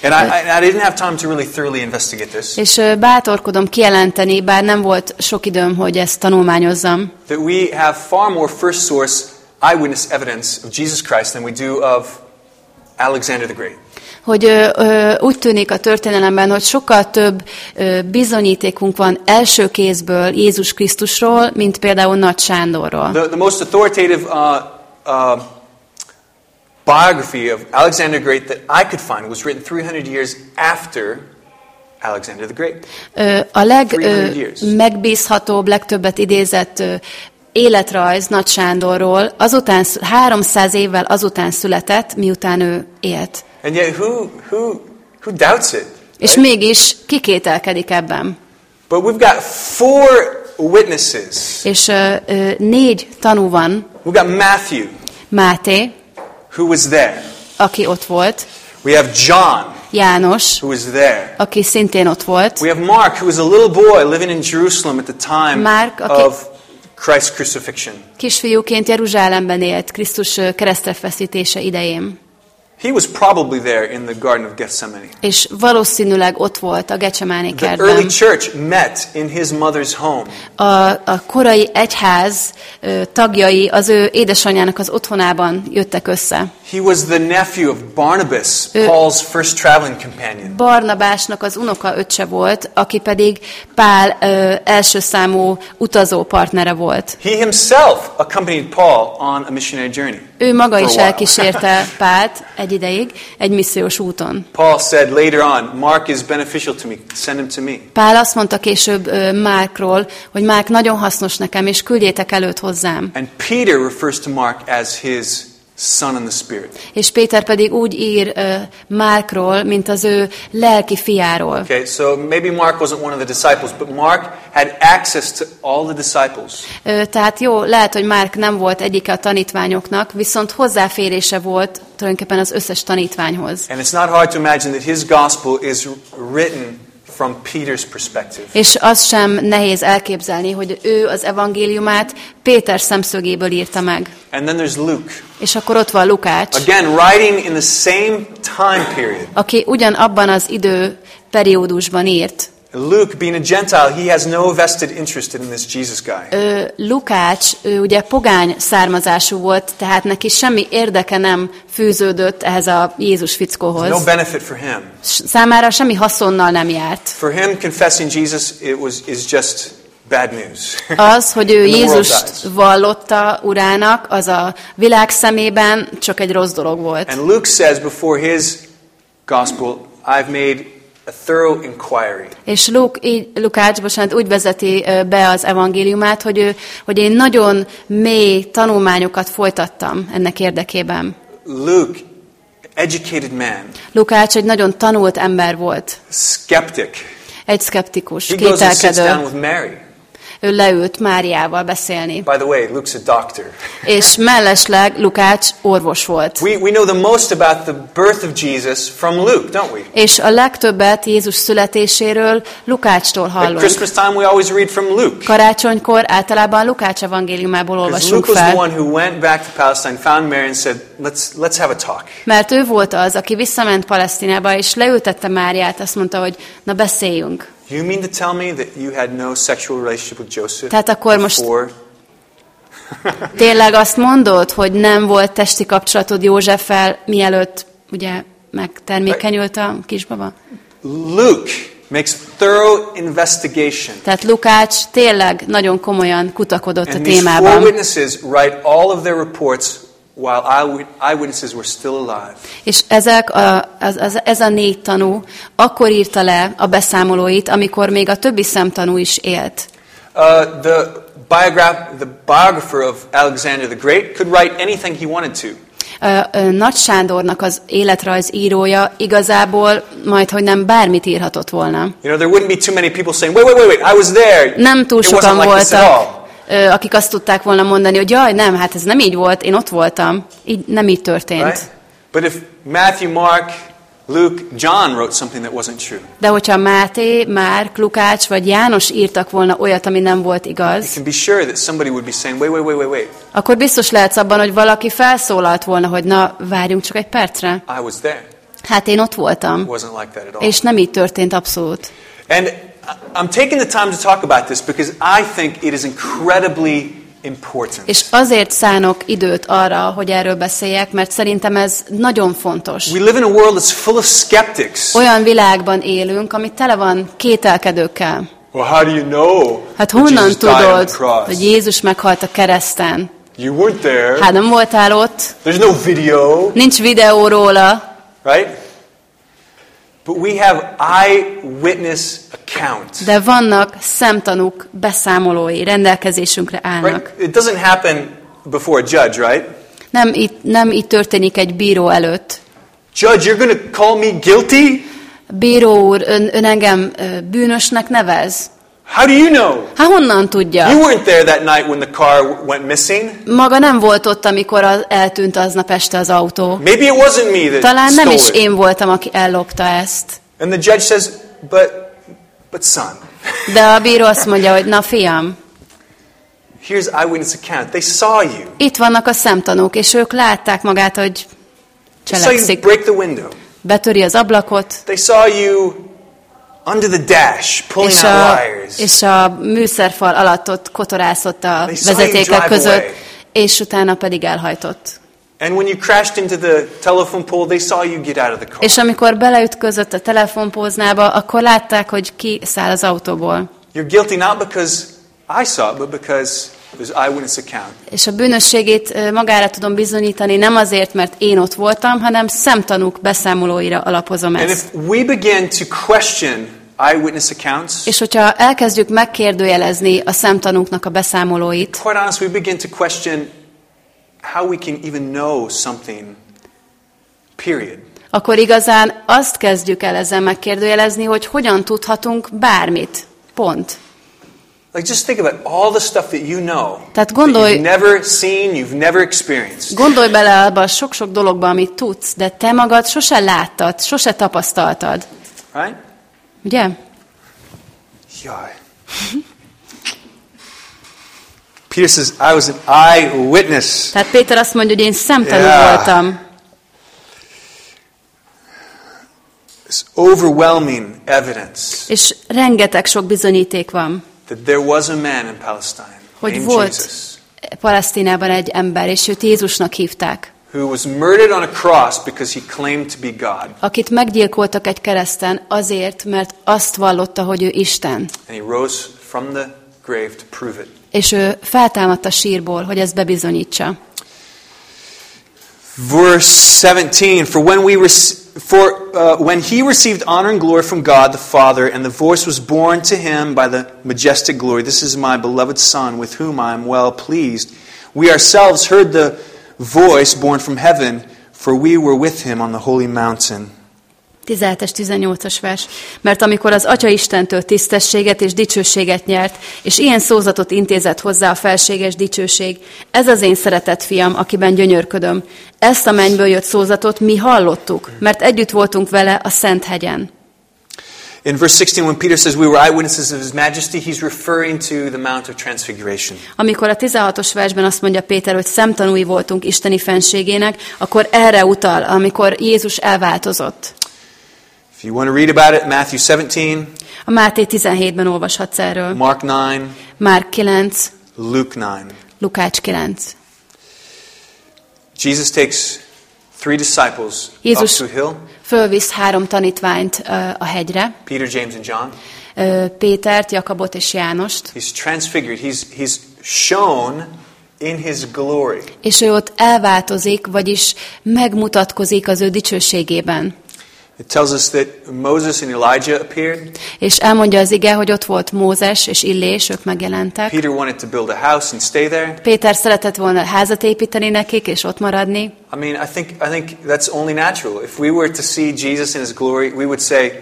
and I, I, I didn't have time to really thoroughly investigate this, És bátorkodom kijelenteni, bár nem volt sok időm, hogy ezt tanulmányozzam, that we have far more first source eyewitness evidence of Jesus Christ than we do of Alexander the Great. Hogy ö, ö, úgy tűnik a történelemben, hogy sokkal több ö, bizonyítékunk van első kézből Jézus Krisztusról, mint például Nagy Sándorról. The, the most authoritative uh, uh, biography of Alexander the Great that I could find was written 300 years after Alexander the Great. A 300 years. legmegbízhatóbb, legtöbbet idézett életrajz Nagy Sándorról azután, sz- 300 évvel azután született, miután ő élt. And yet, who, who, who doubts it? És right? mégis kikételkedik ebben. But we've got four witnesses. És ö, négy tanú van, We've got Matthew, Máté, who was there. aki ott volt, We have John, János, who was there. aki szintén ott volt, We have Mark, who was a little boy living in Jerusalem at the time Mark, aki- of Christ's crucifixion. kisfiúként Jeruzsálemben élt Krisztus keresztre feszítése idején. He was probably there in the Garden of Gethsemane. És valószínűleg ott volt a Gecsemáni The early kertben. church met in his mother's home. A, a korai egyház ö, tagjai az ő édesanyjának az otthonában jöttek össze. He was the nephew of Barnabas, Ö- Paul's first traveling companion. Barnabásnak az unoka öccse volt, aki pedig Pál ö, első számú utazó partnere volt. He himself accompanied Paul on a missionary journey. Ő maga is elkísérte Pált egy ideig egy missziós úton. Paul said later on, Mark is beneficial to me, send him to me. Pál azt mondta később Márkról, hogy Márk nagyon hasznos nekem, és küldjétek előtt hozzám. And Peter refers to Mark as his son in the spirit. És Péter pedig úgy ír ö, Márkról, mint az ő lelki fiáról. Okay, so maybe Mark wasn't one of the disciples, but Mark had access to all the disciples. Ö, Tehát jó, lehet, hogy Márk nem volt egyike a tanítványoknak, viszont hozzáférése volt tulajdonképpen az összes tanítványhoz. And it's not hard to imagine that his gospel is written from Peter's perspective. És az sem nehéz elképzelni, hogy ő az evangéliumát Péter szemszögéből írta meg. And then there's Luke. És akkor ott van Lukács, Again, writing in the same time period. aki ugyanabban az idő periódusban írt. Luke, being a Gentile, he has no vested interest in this Jesus guy. Ö, Lukács, ő ugye pogány származású volt, tehát neki semmi érdeke nem fűződött ehhez a Jézus No fickóhoz. benefit for him. Számára semmi haszonnal nem járt. For him, confessing Jesus it was is just bad news. Az, hogy ő Jézust vallotta urának, az a világ szemében csak egy rossz dolog volt. And Luke says before his gospel, I've made a thorough inquiry. És Luk, így, Lukács, bocsánat, úgy vezeti be az evangéliumát, hogy, ő, hogy én nagyon mély tanulmányokat folytattam ennek érdekében. Luke, educated man, Lukács egy nagyon tanult ember volt, skeptic. egy szkeptikus, He goes and sits down kételkedő. Ő leült Máriával beszélni. By the way, Luke's a doctor. És mellesleg Lukács orvos volt. We, we know the most about the birth of Jesus from Luke, don't we? És a legtöbbet Jézus születéséről Lukácstól At hallunk. Christmas time, we always read from Luke. Karácsonykor általában Lukács evangéliumából olvasunk Luke was the fel, one who went back to Palestine, found Mary, and said, let's, let's have a talk. mert ő volt az, aki visszament Palesztinába, és leültette Máriát, azt mondta, hogy na beszéljünk. You mean to tell me that you had no sexual relationship with Joseph Tehát akkor most- before? Tényleg azt mondod, hogy nem volt testi kapcsolatod Józseffel, mielőtt ugye megtermékenyült a kisbaba? Luke makes thorough investigation. Tehát Lukács tényleg nagyon komolyan kutakodott a And these four témában. witnesses write all of their reports while eyewit- eyewitnesses were still alive. És ezek a, az, az, ez a négy tanú akkor írta le a beszámolóit, amikor még a többi szemtanú is élt. Uh, the, biograph, the biographer of Alexander the Great could write anything he wanted to. Ö, Nagy Sándornak az életrajz írója igazából majd, hogy nem bármit írhatott volna. You know, there wouldn't be too many people saying, wait, wait, wait, wait, I was there. Nem túl It sokan voltak, akik azt tudták volna mondani, hogy jaj, nem, hát ez nem így volt, én ott voltam. Így nem így történt. Right? But if Matthew, Mark, Luke, John wrote something that wasn't true, De hogyha Máté, Márk, Lukács vagy János írtak volna olyat, ami nem volt you igaz, can be sure that somebody would be saying, wait, wait, wait, wait, wait, akkor biztos lehetsz abban, hogy valaki felszólalt volna, hogy na, várjunk csak egy percre. I was there. Hát én ott It voltam. wasn't like that at all. És nem így történt abszolút. And I'm taking the time to talk about this because I think it is incredibly important. És azért szánok időt arra, hogy erről beszéljek, mert szerintem ez nagyon fontos. We live in a world that's full of skeptics. Olyan világban élünk, ami tele van kételkedőkkel. Well, how do you know Hát honnan tudod, hogy Jézus meghalt a kereszten? You weren't there. Hát nem voltál ott, There's no video, nincs videó róla, right? But we have eyewitness account. de vannak szemtanúk beszámolói, rendelkezésünkre állnak. Right? It doesn't happen before a judge, right? Nem így, nem így történik egy bíró előtt. Judge, you're going to call me guilty? Bíró úr, ön, ön engem bűnösnek nevez? How do you know? Hát honnan tudja? You weren't there that night when the car went missing. Maga nem volt ott, amikor az, eltűnt aznap este az autó. Maybe it wasn't me that Talán nem is én voltam, aki ellopta ezt. And the judge says, but, but son, De a bíró azt mondja, hogy na fiam, here's eyewitness account. They saw you. itt vannak a szemtanúk, és ők látták magát, hogy They saw you cselekszik. break the window. Betöri az ablakot, They saw you under the dash, pulling és out a, wires. és a műszerfal alatt ott kotorászott a vezetékek között, away. és utána pedig elhajtott. And when you crashed into the telephone pole, they saw you get out of the car. És amikor beleütközött a telefonpóznába, akkor látták, hogy ki száll az autóból. You're guilty not because I saw it, but because there's eyewitness account. És a bűnösségét magára tudom bizonyítani, nem azért, mert én ott voltam, hanem szemtanúk beszámolóira alapozom And ezt. if we begin to question eyewitness accounts, És hogyha elkezdjük megkérdőjelezni a szemtanúknak a beszámolóit, quite honest, we begin to question how we can even know something, period. akkor igazán azt kezdjük el ezzel megkérdőjelezni, hogy hogyan tudhatunk bármit. Pont. Like, just think about all the stuff that you know, Tehát gondolj- you've never seen, you've never experienced. Gondolj bele abba a sok-sok dologba, amit tudsz, de te magad sose láttad, sose tapasztaltad. Right? Ugye? Jaj. Peter says, I was an eyewitness. Tehát Péter azt mondja, hogy én szemtanú Yeah. voltam. This overwhelming evidence És rengeteg sok bizonyíték van, that there was a man in Palestine hogy named volt Jesus Palesztinában egy ember, és őt Jézusnak hívták, who was murdered on a cross because he claimed to be God. akit meggyilkoltak egy kereszten azért, mert azt vallotta, hogy ő Isten. And he rose from the grave to prove it. És ő feltámadt a sírból, hogy ezt bebizonyítsa. Verse 17 For when we for uh, when he received honor and glory from God the Father, and the voice was borne to him by the majestic glory, This is my beloved Son, with whom I am well pleased. We ourselves heard the voice born from heaven, for we were with him on the holy mountain. 17-es, 18-as vers. Mert amikor az Atya Istentől tisztességet és dicsőséget nyert, és ilyen szózatot intézett hozzá a felséges dicsőség, ez az én szeretett fiam, akiben gyönyörködöm. Ezt a mennyből jött szózatot mi hallottuk, mert együtt voltunk vele a Szent hegyen. In verse 16, when Peter says we were eyewitnesses of his majesty, he's referring to the Mount of Transfiguration. Amikor a 16-os versben azt mondja Péter, hogy szemtanúi voltunk Isteni fenségének, akkor erre utal, amikor Jézus elváltozott. If you want to read about it, Matthew 17, A Máté 17-ben olvashatsz erről. Mark 9, Márk 9, Luke 9. Lukács 9. Jesus takes three disciples Jézus up to a hill fölvisz három tanítványt a hegyre, Peter, James, and John. Pétert, Jakabot és Jánost, He's transfigured. He's, he's shown in his glory. és ő ott elváltozik, vagyis megmutatkozik az ő dicsőségében. It tells us that Moses and Elijah appeared. És elmondja az ige, hogy ott volt Mózes és Illés, ők megjelentek. Peter wanted to build a house and stay there. Péter szeretett volna házat építeni nekik, és ott maradni. I mean, I think, I think that's only natural. If we were to see Jesus in his glory, we would say,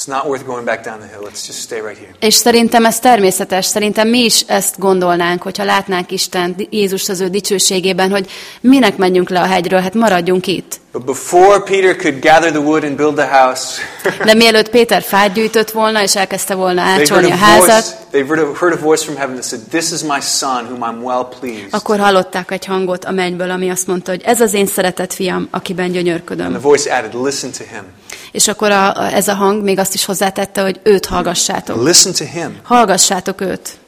it's not worth going back down the hill. Let's just stay right here. És szerintem ez természetes, szerintem mi is ezt gondolnánk, hogyha látnánk Isten, Jézus az ő dicsőségében, hogy minek menjünk le a hegyről, hát maradjunk itt. But before Peter could gather the wood and build the house, De mielőtt Péter fát gyűjtött volna, és elkezdte volna ácsolni a házat, they heard a, voice from heaven that said, This is my son whom I'm well pleased. akkor hallották egy hangot a mennyből, ami azt mondta, hogy ez az én szeretett fiam, akiben And the gyönyörködöm. voice added, Listen to him. És akkor a, a, ez a hang még azt is hozzátette, hogy őt hallgassátok. Listen to him. Hallgassátok őt.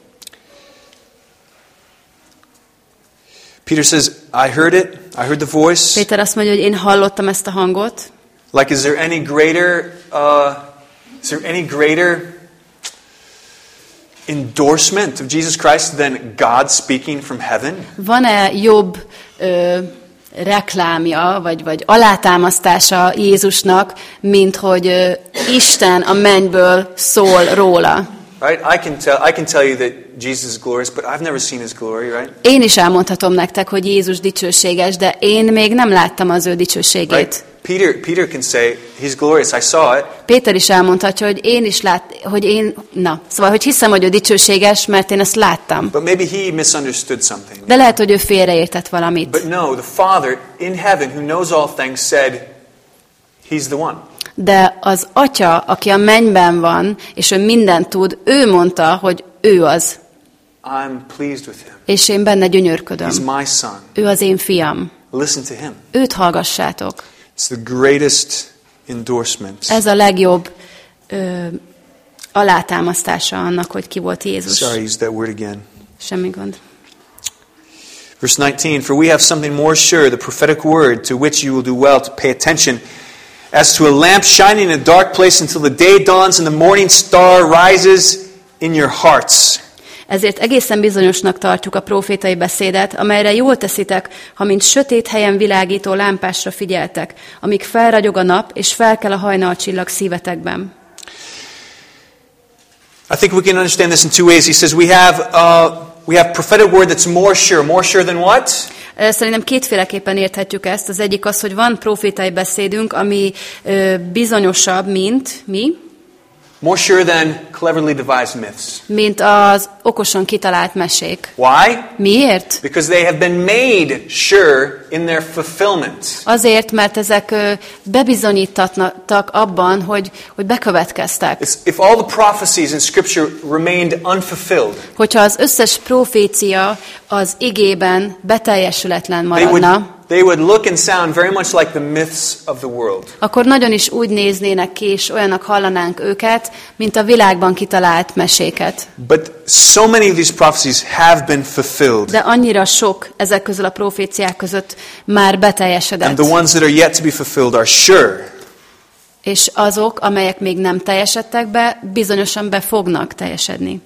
Peter says, I heard it. I heard the voice. Péter azt mondja, hogy én hallottam ezt a hangot. Like, is there any greater, uh, is there any greater endorsement of Jesus Christ than God speaking from heaven? Van-e jobb ö, reklámja, vagy, vagy alátámasztása Jézusnak, mint hogy Isten a mennyből szól róla? Right? I can tell. I can tell you that Jesus is glorious, but I've never seen His glory. Right? Én is elmondhatom nektek, hogy Jézus dicsőséges, de én még nem láttam az ő dicsőségét. Right? Peter, Peter can say, He's glorious, I saw it. Péter is elmondhatja, hogy én is lát, hogy én, na, szóval, hogy hiszem, hogy ő dicsőséges, mert én ezt láttam. But maybe he misunderstood something. De lehet, hogy ő félreértett valamit. But no, the Father in heaven who knows all things said, He's the one. De az atya, aki a mennyben van, és ő mindent tud, ő mondta, hogy ő az. I'm pleased with him. És én benne gyönyörködöm. He's my son. Ő az én fiam. Listen to him. Őt hallgassátok. It's the greatest endorsement. Ez a legjobb ö, alátámasztása annak, hogy ki volt Jézus. Sorry, I used that word again. Semmi gond. Verse 19 For we have something more sure, the prophetic word, to which you will do well to pay attention, as to a lamp shining in a dark place until the day dawns and the morning star rises in your hearts. Ezért egészen bizonyosnak tartjuk a profétai beszédet, amelyre jól teszitek, ha mint sötét helyen világító lámpásra figyeltek, amíg felragyog a nap, és felkel a hajnalcsillag szívetekben. I think we can understand this in two ways. He says we have, uh, we have prophetic word that's more sure. More sure than what? Szerintem kétféleképpen érthetjük ezt. Az egyik az, hogy van profétai beszédünk, ami bizonyosabb, mint mi? More sure than cleverly devised myths. Mint az okosan kitalált mesék. Why? Miért? Because they have been made sure in their fulfillment. Azért, mert ezek ö, bebizonyítattak abban, hogy, hogy bekövetkeztek. It's, if all the prophecies in Scripture remained unfulfilled, Hogyha az összes profécia az igében beteljesületlen maradna, they would look and sound very much like the myths of the world. akkor nagyon is úgy néznének ki, és olyanak hallanánk őket, mint a világban kitalált meséket. But so many of these prophecies have been fulfilled. De annyira sok ezek közül a proféciák között már And beteljesedett. the ones that are yet to be fulfilled are sure. És azok, amelyek még nem teljesedtek be, bizonyosan be fognak teljesedni.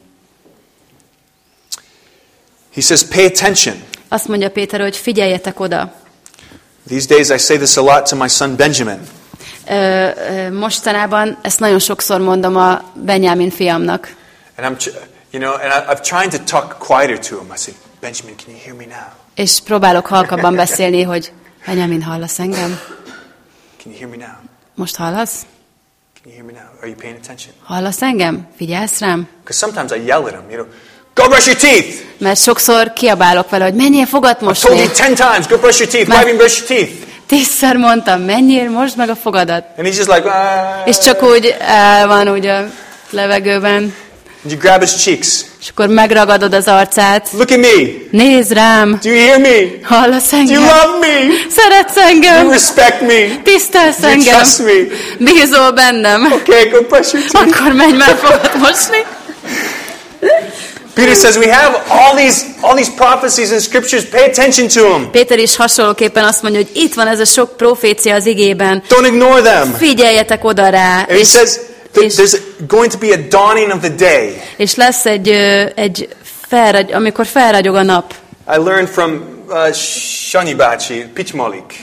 He says, pay attention. Azt mondja Péter, hogy figyeljetek oda. These days I say this a lot to my son Benjamin. Mostanában ezt nagyon sokszor mondom a Benyámin fiamnak. And I'm, you know, and I, I'm trying to talk quieter to him. I say, Benjamin, can you hear me now? És próbálok halkabban beszélni, hogy Benjamin, hallasz engem? Can you hear me now? Most hallasz? Can you hear me now? Are you paying attention? Hallasz engem? Figyelsz rám? Because sometimes I yell at him, you know, go brush your teeth. Mert sokszor kiabálok vele, hogy menjél fogat I told you ten times, go brush your teeth. Why haven't you brushed your teeth? Tízszer mondtam, menjél, most meg a fogadat. And he's just like, ah. És csak úgy el van úgy a levegőben, And you grab his cheeks. és akkor megragadod az arcát. Look at me. Nézd rám! Do you hear me? Hallasz Do you engem? love me? Szeretsz Do you engem? respect me? Tisztelsz Do you engem? trust me? Bízol bennem? Okay, go brush your teeth. Akkor menj meg fogat mosni. Peter says we have all these all these prophecies and scriptures. Pay attention to them. Péter is hasonlóképpen azt mondja, hogy itt van ez a sok profécia az igében. Don't ignore them. Figyeljetek oda rá, And he says és, there's going to be a dawning of the day. és lesz egy, egy felragy, amikor felragyog a nap. I learned from uh, Shani Bachi, Pichmalik.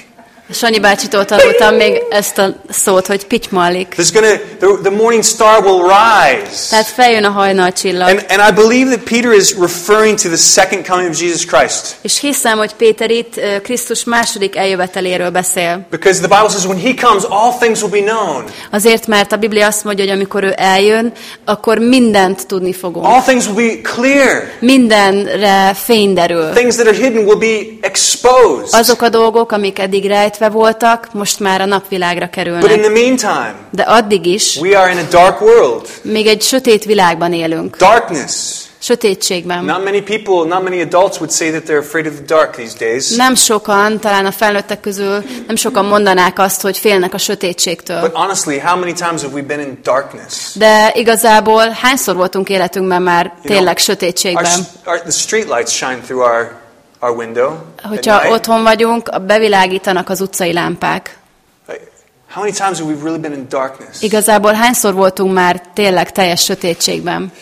Sanyi bácsitól tanultam még ezt a szót, hogy pitymalik. There's gonna the, the morning star will rise. Tehát feljön a hajnalcsillag. And, and I believe that Peter is referring to the second coming of Jesus Christ. És hiszem, hogy Péter itt Krisztus második eljöveteléről beszél. Because the Bible says when he comes, all things will be known. Azért, mert a Biblia azt mondja, hogy amikor ő eljön, akkor mindent tudni fogunk. All things will be clear. Mindenre fény derül. Things that are hidden will be exposed. Azok a dolgok, amik eddig rejtve voltak, most már a napvilágra But in kerülnek. the meantime, De addig is we are in a dark world. még egy sötét világban élünk. Darkness. Sötétségben. Not many people, not many adults would say that they're afraid of the dark these days. Nem sokan, talán a felnőttek közül nem sokan mondanák azt, hogy félnek a sötétségtől. But honestly, how many times have we been in darkness? De igazából hányszor voltunk életünkben már tényleg sötétségben? our, the street lights shine through our, our window. Hogyha otthon vagyunk, bevilágítanak az utcai lámpák. How many times have we really been in darkness? Igazából hányszor voltunk már tényleg teljes sötétségben?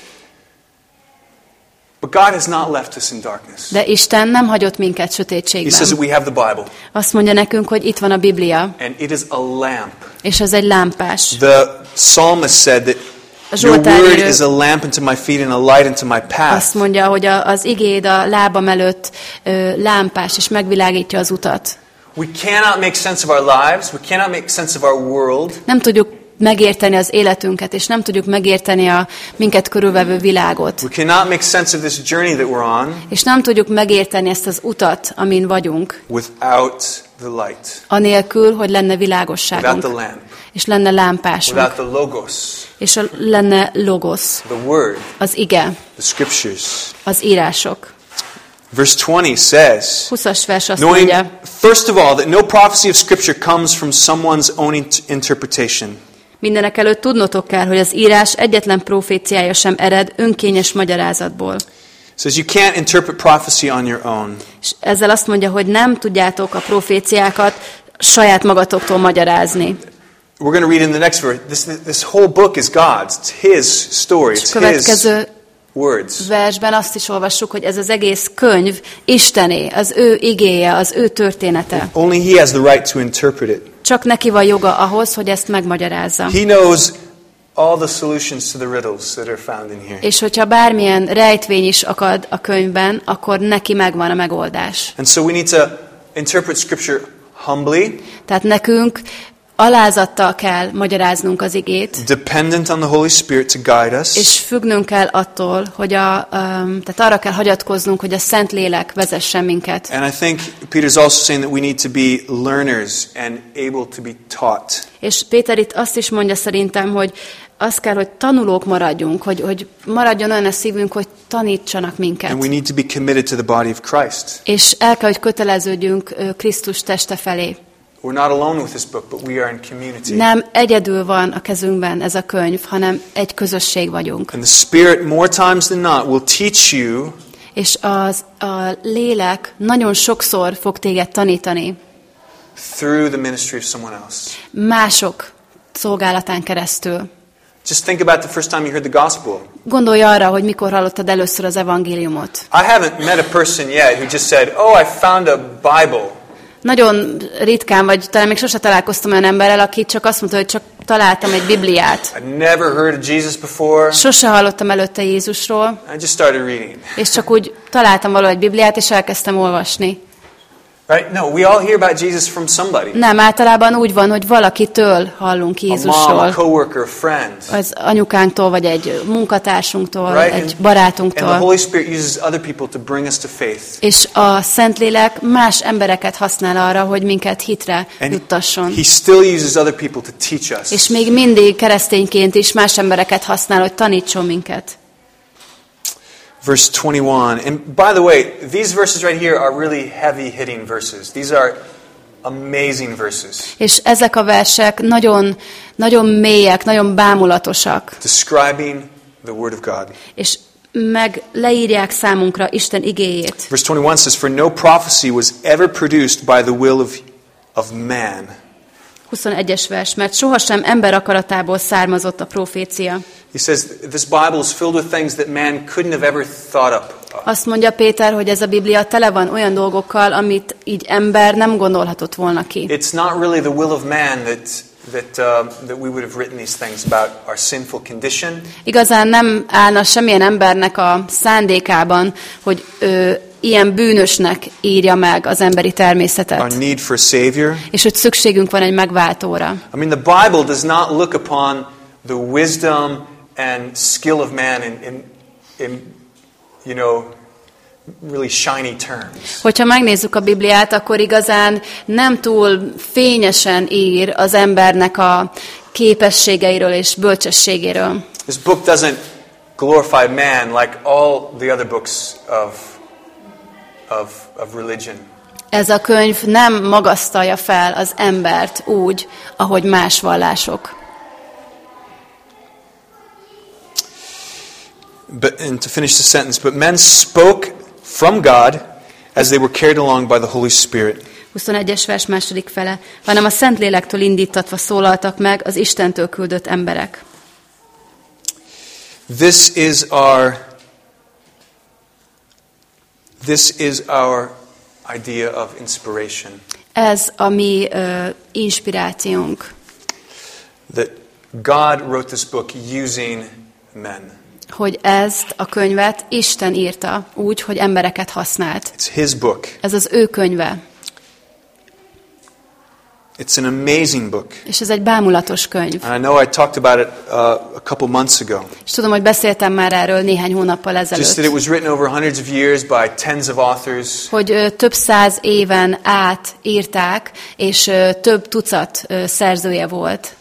But God has not left us in darkness. De Isten nem hagyott minket He sötétségben. says that we have the Bible, Azt mondja nekünk, hogy itt van a Biblia, and it is a lamp. és ez egy lámpás. The psalmist said that A your Zsoltár word is a lamp unto my feet and a light unto my path. azt mondja, hogy a, az igéd a lábam előtt lámpás, és megvilágítja az utat. We cannot make sense of our lives. We cannot make sense of our world Nem tudjuk megérteni az életünket, és nem tudjuk megérteni a minket körülvevő világot. We cannot make sense of this journey that we're on És nem tudjuk megérteni ezt az utat, amin vagyunk, without the light, anélkül, hogy lenne without világosságunk, the lamp, és lenne lámpásunk, without the logos, és a, lenne logosz, the word, az ige, the scriptures. az írások. Verse 20 says, 20-as vers azt knowing first of all that no prophecy of scripture comes from someone's own int- interpretation. mindenek előtt tudnotok kell, hogy az írás egyetlen proféciája sem ered önkényes magyarázatból. Says you can't interpret prophecy on your own. És ezzel azt mondja, hogy nem tudjátok a proféciákat saját magatoktól magyarázni. We're going to read in the next verse. This, this whole book is God's. It's His story. It's His words. versben azt is olvassuk, hogy ez az egész könyv Istené, az ő igéje, az ő története. Only He has the right to interpret it. Csak neki van joga ahhoz, hogy ezt megmagyarázza. He knows all the solutions to the riddles that are found in here. És hogyha bármilyen rejtvény is akad a könyvben, akkor neki megvan a megoldás. And so we need to interpret Scripture humbly, Tehát nekünk alázattal kell magyaráznunk az igét, dependent on the Holy Spirit to guide us. és függnünk kell attól, hogy a, um, tehát arra kell hagyatkoznunk, hogy a Szent Lélek vezessen minket. And I think Peter's also saying that we need to be learners and able to be taught. És Péter itt azt is mondja szerintem, hogy az kell, hogy tanulók maradjunk, hogy, hogy maradjon olyan a szívünk, hogy tanítsanak minket. And we need to be committed to the body of Christ. És el kell, hogy köteleződjünk Krisztus teste felé. We're not alone with this book, but we are in community. Nem egyedül van a kezünkben ez a könyv, hanem egy közösség vagyunk. And the Spirit, more times than not, will teach you És az, a lélek nagyon sokszor fog téged tanítani through the ministry of someone else. mások szolgálatán keresztül. Just think about the first time you heard the gospel. Gondolj arra, hogy mikor hallottad először az evangéliumot. I haven't met a person yet who just said, Oh, I found a Bible. Nagyon ritkán, vagy talán még sose találkoztam olyan emberrel, aki csak azt mondta, hogy csak találtam egy Bibliát. I'd never heard of Jesus before. Sose hallottam előtte Jézusról, I just started reading. és csak úgy találtam valahogy Bibliát, és elkezdtem olvasni. Right? No, we all hear about Jesus from somebody. Nem, általában úgy van, hogy valakitől hallunk A mom, a Jézusról. coworker, friend. Az anyukánktól, vagy egy munkatársunktól, Right? egy And, and the barátunktól. Holy Spirit uses other people to bring us to faith. És a Szentlélek más embereket használ arra, hogy minket hitre And juttasson. he still uses other people to teach us. És még mindig keresztényként is más embereket használ, hogy tanítson minket. Verse 21. And by the way, these verses right here are really heavy hitting verses. These are amazing verses És ezek a versek nagyon, nagyon mélyek, nagyon bámulatosak, describing the Word of God. és meg leírják számunkra Isten igéjét. Verse 21 says, For no prophecy was ever produced by the will of, of man. 21-es vers, mert sohasem ember akaratából származott a profécia. He says, This Bible is filled with things that man couldn't have ever thought up. Azt mondja Péter, hogy ez a Biblia tele van olyan dolgokkal, amit így ember nem gondolhatott volna ki. It's not really the will of man that, that, uh, that we would have written these things about our sinful condition. Igazán nem állna semmilyen embernek a szándékában, hogy ő ilyen bűnösnek írja meg az emberi természetet. our need for a Savior. és hogy szükségünk van egy megváltóra. I mean, the Bible does not look upon the wisdom and skill of man in, in, in you know, really shiny terms. Hogyha megnézzük a Bibliát, akkor igazán nem túl fényesen ír az embernek a képességeiről és bölcsességéről. This book doesn't glorify man like all the other books of, of, of religion. Ez a könyv nem magasztalja fel az embert úgy, ahogy más vallások. But, and to finish the sentence, but men spoke from God as they were carried along by the Holy Spirit. 21-es vers második fele, hanem a Szentlélektől indítatva szólaltak meg az Istentől küldött emberek. This is our this is our idea of inspiration. Ez a mi ö, inspirációnk, That God wrote this book using men. Hogy ezt a könyvet Isten írta úgy, hogy embereket használt. It's his book. Ez az ő könyve. It's an amazing book. És ez egy bámulatos könyv. And I know I talked about it uh, a couple months ago. És tudom, hogy beszéltem már erről néhány hónappal Just that it ezelőtt, was written over hundreds of years by tens of authors. hogy ö, több száz éven át írták, és ö, több tucat ö, szerzője volt.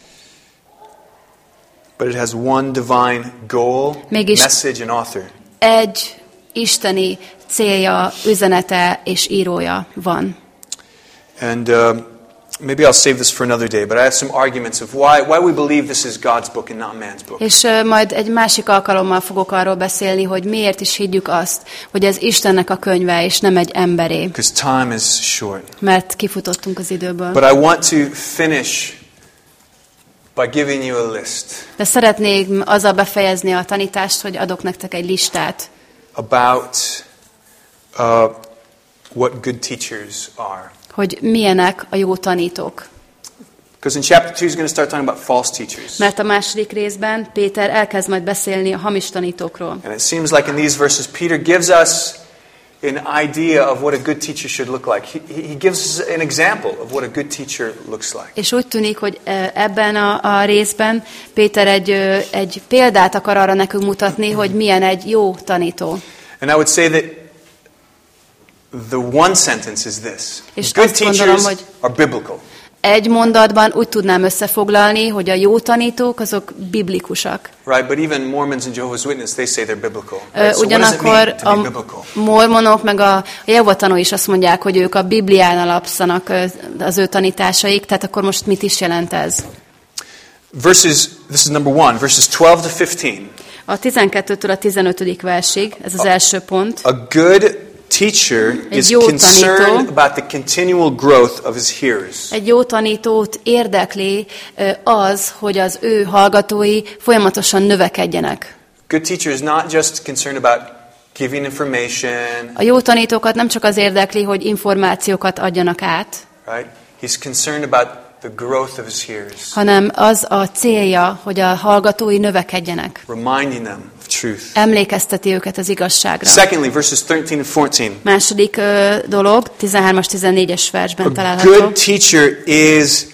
But it has one divine goal, Mégis- message, and author. Egy isteni célja, üzenete és írója van. And um, maybe I'll save this for another day, but I have some arguments of why, why we believe this is God's book and not man's book. És ö, majd egy másik alkalommal fogok arról beszélni, hogy miért is higgyük azt, hogy ez Istennek a könyve, és nem egy emberé. Because time is short. Mert kifutottunk az időből. But I want to finish by giving you a list De szeretnék azzal befejezni a tanítást, hogy adok nektek egy listát, about uh, what good teachers are. hogy milyenek a jó tanítók. Because in chapter 2, he's going to start talking about false teachers. Mert a második részben Péter elkezd majd beszélni a hamis tanítókról. And it seems like in these verses, Peter gives us an idea of what a good teacher should look like. He, he gives an example of what a good teacher looks like. És úgy tűnik, hogy ebben a, a részben Péter egy, egy példát akar arra nekünk mutatni, hogy milyen egy jó tanító. And I would say that the one sentence is this És Good gondolom, teachers hogy- are biblical. Egy mondatban úgy tudnám összefoglalni, hogy a jó tanítók azok biblikusak. Right, but even Mormons and Jehovah's Witnesses, they say they're biblical. Right? So Ugyanakkor a mormonok meg a Jehovatanú is azt mondják, hogy ők a Biblián alapszanak az ő tanításaik, tehát akkor most mit is jelent ez? Verses, this is number one, verses 12 to 15. A 12-től a 15. versig, ez az első pont. A good teacher is concerned about the continual growth of his hearers. Egy jó tanítót érdekli az, hogy az ő hallgatói folyamatosan növekedjenek. Good teacher is not just concerned about giving information, A jó tanítókat nem csak az érdekli, hogy információkat adjanak át, right? He's concerned about the growth of his hearers, hanem az a célja, hogy a hallgatói növekedjenek. reminding them truth. Emlékezteti őket az igazságra. Secondly, verses 13 and 14. Második ö, dolog, 13-as, 14-es versben A található. good teacher is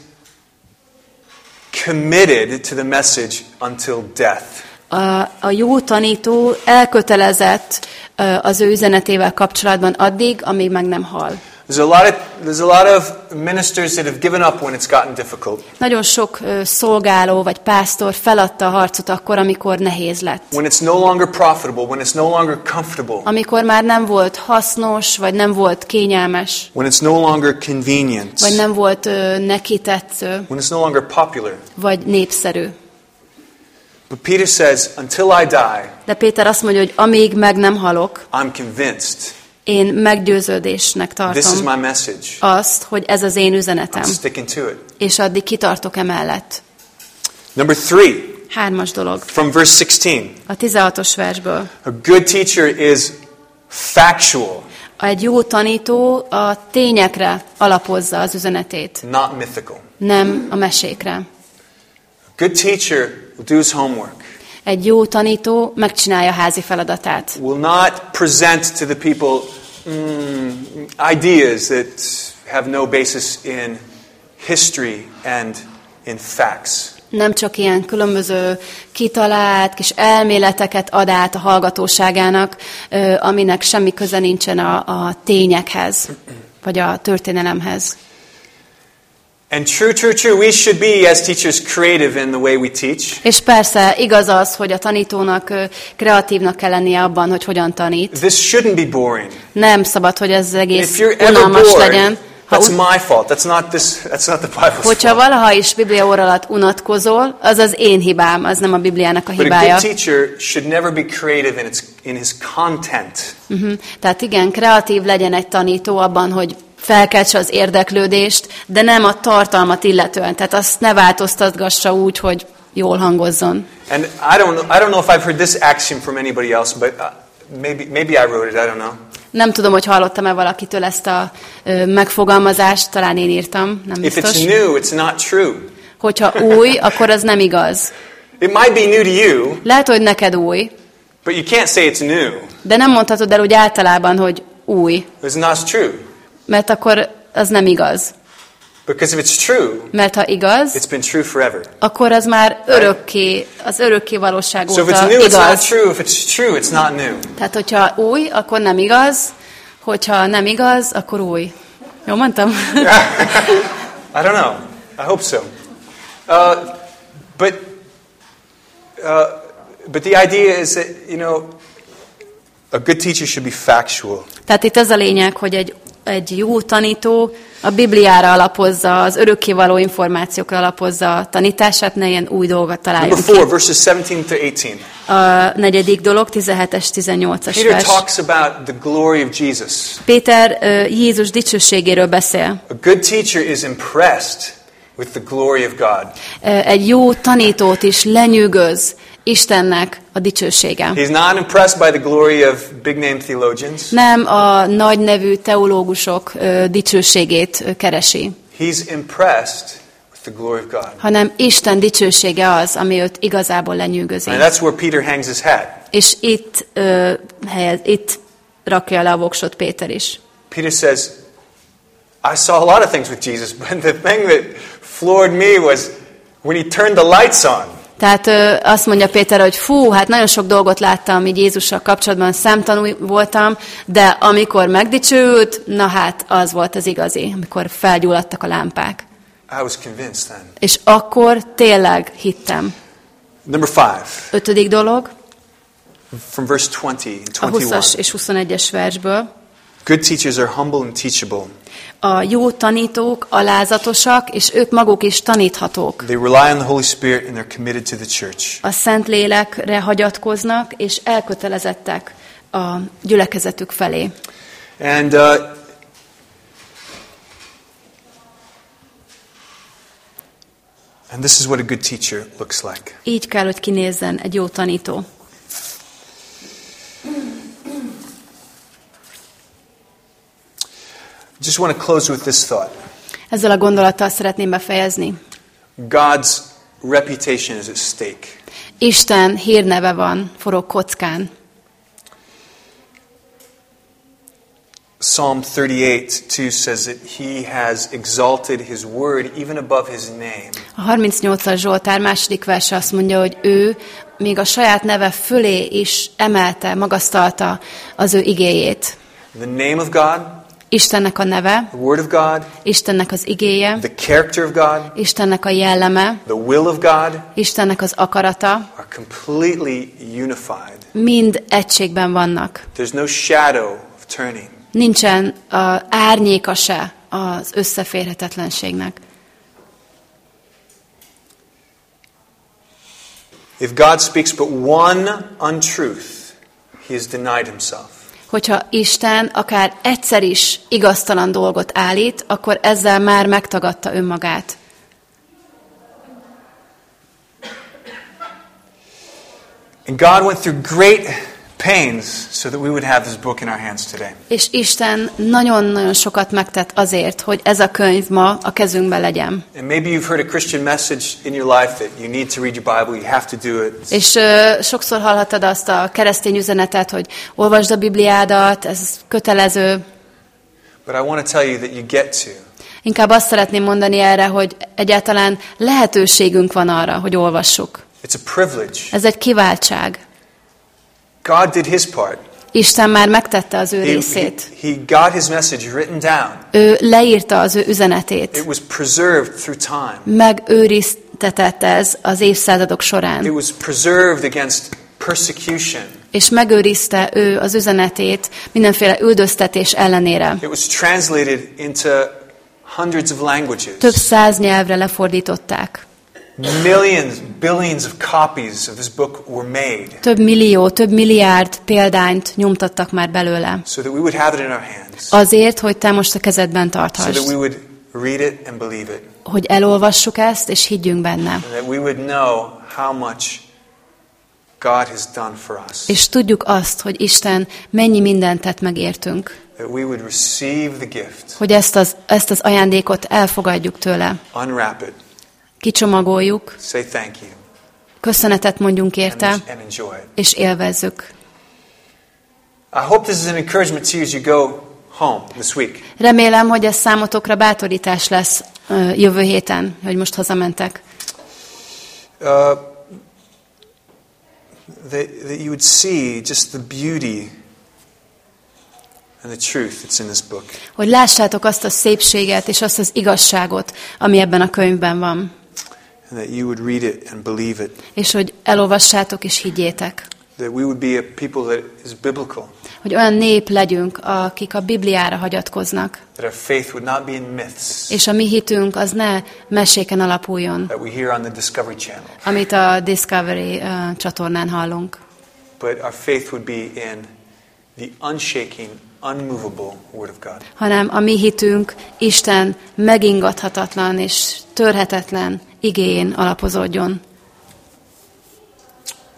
committed to the message until death. A, a jó tanító elkötelezett ö, az ő üzenetével kapcsolatban addig, amíg meg nem hal. There's a lot of there's a lot of ministers that have given up when it's gotten difficult. Nagyon sok ö, szolgáló vagy pásztor feladta a harcot akkor, amikor nehéz lett. When it's no longer profitable, when it's no longer comfortable, Amikor már nem volt hasznos, vagy nem volt kényelmes, when it's no longer convenient, vagy nem volt ö, neki tetsző, when it's no longer popular. vagy népszerű. But Peter says, until I die, De Péter azt mondja, hogy amíg meg nem halok, I'm convinced én meggyőződésnek this is tartom my message. azt, hogy ez az én üzenetem, I'm sticking to it. és addig kitartok emellett. Number three, Hármas dolog. from verse 16. A 16-os versből. A good teacher is factual, Egy jó tanító a tényekre alapozza az üzenetét, not mythical. nem a mesékre. A good teacher will do his homework, Egy jó tanító megcsinálja a házi feladatát. will not present to the people mm, ideas that have no basis in history and in facts. Nem csak ilyen különböző kitalált kis elméleteket ad át a hallgatóságának, aminek semmi köze nincsen a, a tényekhez, vagy a történelemhez. And true, true, true, we should be, as teachers, creative in the way we teach. És persze igaz az, hogy a tanítónak kreatívnak kell lennie abban, hogy hogyan tanít. This shouldn't be boring. Nem szabad, hogy ez egész unalmas legyen. bored, Ha that's my fault. That's not this. That's not the Bible's Hogyha fault. valaha is Biblia óra alatt unatkozol, az az én hibám, az nem a Bibliának a But a hibája. good teacher should never be creative in, its, in his content. Uh-huh. Tehát igen, kreatív legyen egy tanító abban, hogy felkeltse az érdeklődést, de nem a tartalmat illetően. Tehát azt ne változtatgassa úgy, hogy jól hangozzon. And I don't, I don't know if I've heard this axiom from anybody else, but uh, maybe, maybe I wrote it. I don't know. Nem tudom, hogy hallottam-e valakitől ezt a ö, megfogalmazást, talán én írtam, nem If biztos. it's new, it's not true. Hogyha új, akkor az nem igaz. It might be new to you, Lehet, hogy neked új, but you can't say it's new. de nem mondhatod el úgy általában, hogy új, It's not true. Mert akkor az nem igaz. Because if it's true, Mert ha igaz, it's been true forever. akkor az már örökké, az örökké valóság So if it's new, it's not igaz. true. If it's true, it's not new. Tehát, hogyha új, akkor nem igaz, hogyha nem igaz, akkor új. Jó mondtam? I don't know. I hope so. Uh, but, uh, but the idea is that, you know, a good teacher should be factual. Tehát itt az a lényeg, hogy egy, egy jó tanító a Bibliára alapozza, az örökkévaló információkra alapozza a tanítását, ne ilyen új dolgot találjon ki. verses 17 to 18. A negyedik dolog, 17-es, 18-as Peter vers. talks about the glory of Jesus. Péter ö, Jézus dicsőségéről beszél. A good teacher is impressed with the glory of God. Egy jó tanítót is lenyűgöz Istennek a dicsősége. He's not impressed by the glory of big name theologians. Nem a nagy nevű teológusok ö, dicsőségét keresi, He's impressed the glory of God. hanem Isten dicsősége az, ami őt igazából lenyűgözi. And that's where Peter hangs his hat. És itt, ö, helyez, itt rakja le a voksot Péter is. Peter says, I saw a lot of things with Jesus, but the thing that floored me was when he turned the lights on. Tehát ö, azt mondja Péter, hogy fú, hát nagyon sok dolgot láttam így Jézussal kapcsolatban, szemtanú voltam, de amikor megdicsőült, na hát az volt az igazi, amikor felgyulladtak a lámpák. I was convinced then. És akkor tényleg hittem. Number five, Ötödik dolog, from verse 20 and a 20-as 21. és 21-es versből. Good teachers are humble and teachable. A jó tanítók alázatosak, és ők maguk is taníthatók. They rely on the Holy Spirit and they're committed to the church. A szent lélekre hagyatkoznak, és elkötelezettek a gyülekezetük felé. And uh, and this is what a good teacher looks like. Így kell, hogy kinézzen egy jó tanító. Just want to close with this thought. Ezzel a gondolattal szeretném befejezni. God's reputation is at stake. Isten hírneve van, forog kockán. Psalm 38:2 says that he has exalted his word even above his name. A 38-as Zsoltár második verse azt mondja, hogy ő még a saját neve fölé is emelte, magasztalta az ő igéjét. The name of God, Istennek a neve, the word of God, Istennek az igéje, the character of God, Istennek a jelleme, the will of God Istennek az akarata, are completely unified. mind egységben vannak. There's no shadow of turning. Nincsen a árnyéka se az összeférhetetlenségnek. If God speaks but one untruth, he has denied himself. Hogyha Isten akár egyszer is igaztalan dolgot állít, akkor ezzel már megtagadta önmagát. And God went through great pains so that we would have this book in our hands today. És Isten nagyon-nagyon sokat megtett azért, hogy ez a könyv ma a kezünkben legyen. And maybe you've heard a Christian message in your life that you need to read your Bible, you have to do it. És ö, sokszor hallhattad azt a keresztény üzenetet, hogy olvasd a Bibliádat, ez kötelező. But I want to tell you that you get to. Inkább azt szeretném mondani erre, hogy egyáltalán lehetőségünk van arra, hogy olvassuk. It's a privilege. Ez egy kiváltság. God did his part. Isten már megtette az ő He, he, részét. he got his message written down. Ő leírta az ő üzenetét. It was preserved through time. Megőriztetett ez az évszázadok It során. was preserved against persecution. És megőrizte ő az üzenetét mindenféle üldöztetés ellenére. It was translated into hundreds of languages. Több száz nyelvre lefordították. Millions, billions of copies of this book were made Több millió, több milliárd példányt nyomtattak már belőle. so that we would have it in our hands, Azért, hogy te most a kezedben so that we tarthasd. would read it and believe it, Hogy elolvassuk ezt, és higgyünk benne. and that we would know how much God has done for us. És tudjuk azt, hogy Isten mennyi mindent tett megértünk. That we would receive the gift, Hogy ezt az, ezt az ajándékot elfogadjuk tőle. unwrap it, Kicsomagoljuk, köszönetet mondjunk érte, és élvezzük. I hope this is an encouragement to you as you go home this week. Remélem, hogy ez számotokra bátorítás lesz jövő héten, hogy most hazamentek. Uh, that, that you would see just the beauty and the truth that's in this book. Hogy lássátok azt a szépséget és azt az igazságot, ami ebben a könyvben van. And that you would read it and believe it. És hogy elolvassátok és higgyétek. That we would be a people that is biblical. Hogy olyan nép legyünk, akik a Bibliára hagyatkoznak. That our faith would not be in myths És a mi hitünk az ne meséken alapuljon, that we hear on the Discovery Channel. amit a Discovery uh, csatornán hallunk, But our faith would be in the unshaking, unmovable Word of God. hanem a mi hitünk Isten megingathatatlan és törhetetlen igéjén alapozódjon.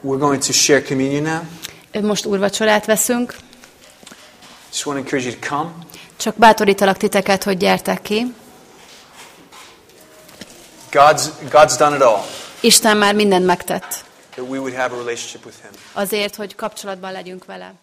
We're going to share communion now. Most úrvacsorát veszünk, Just want to encourage you to come. csak bátorítalak titeket, hogy gyertek ki. God's, God's done it all. Isten már mindent megtett That we would have a relationship with Him. azért, hogy kapcsolatban legyünk vele.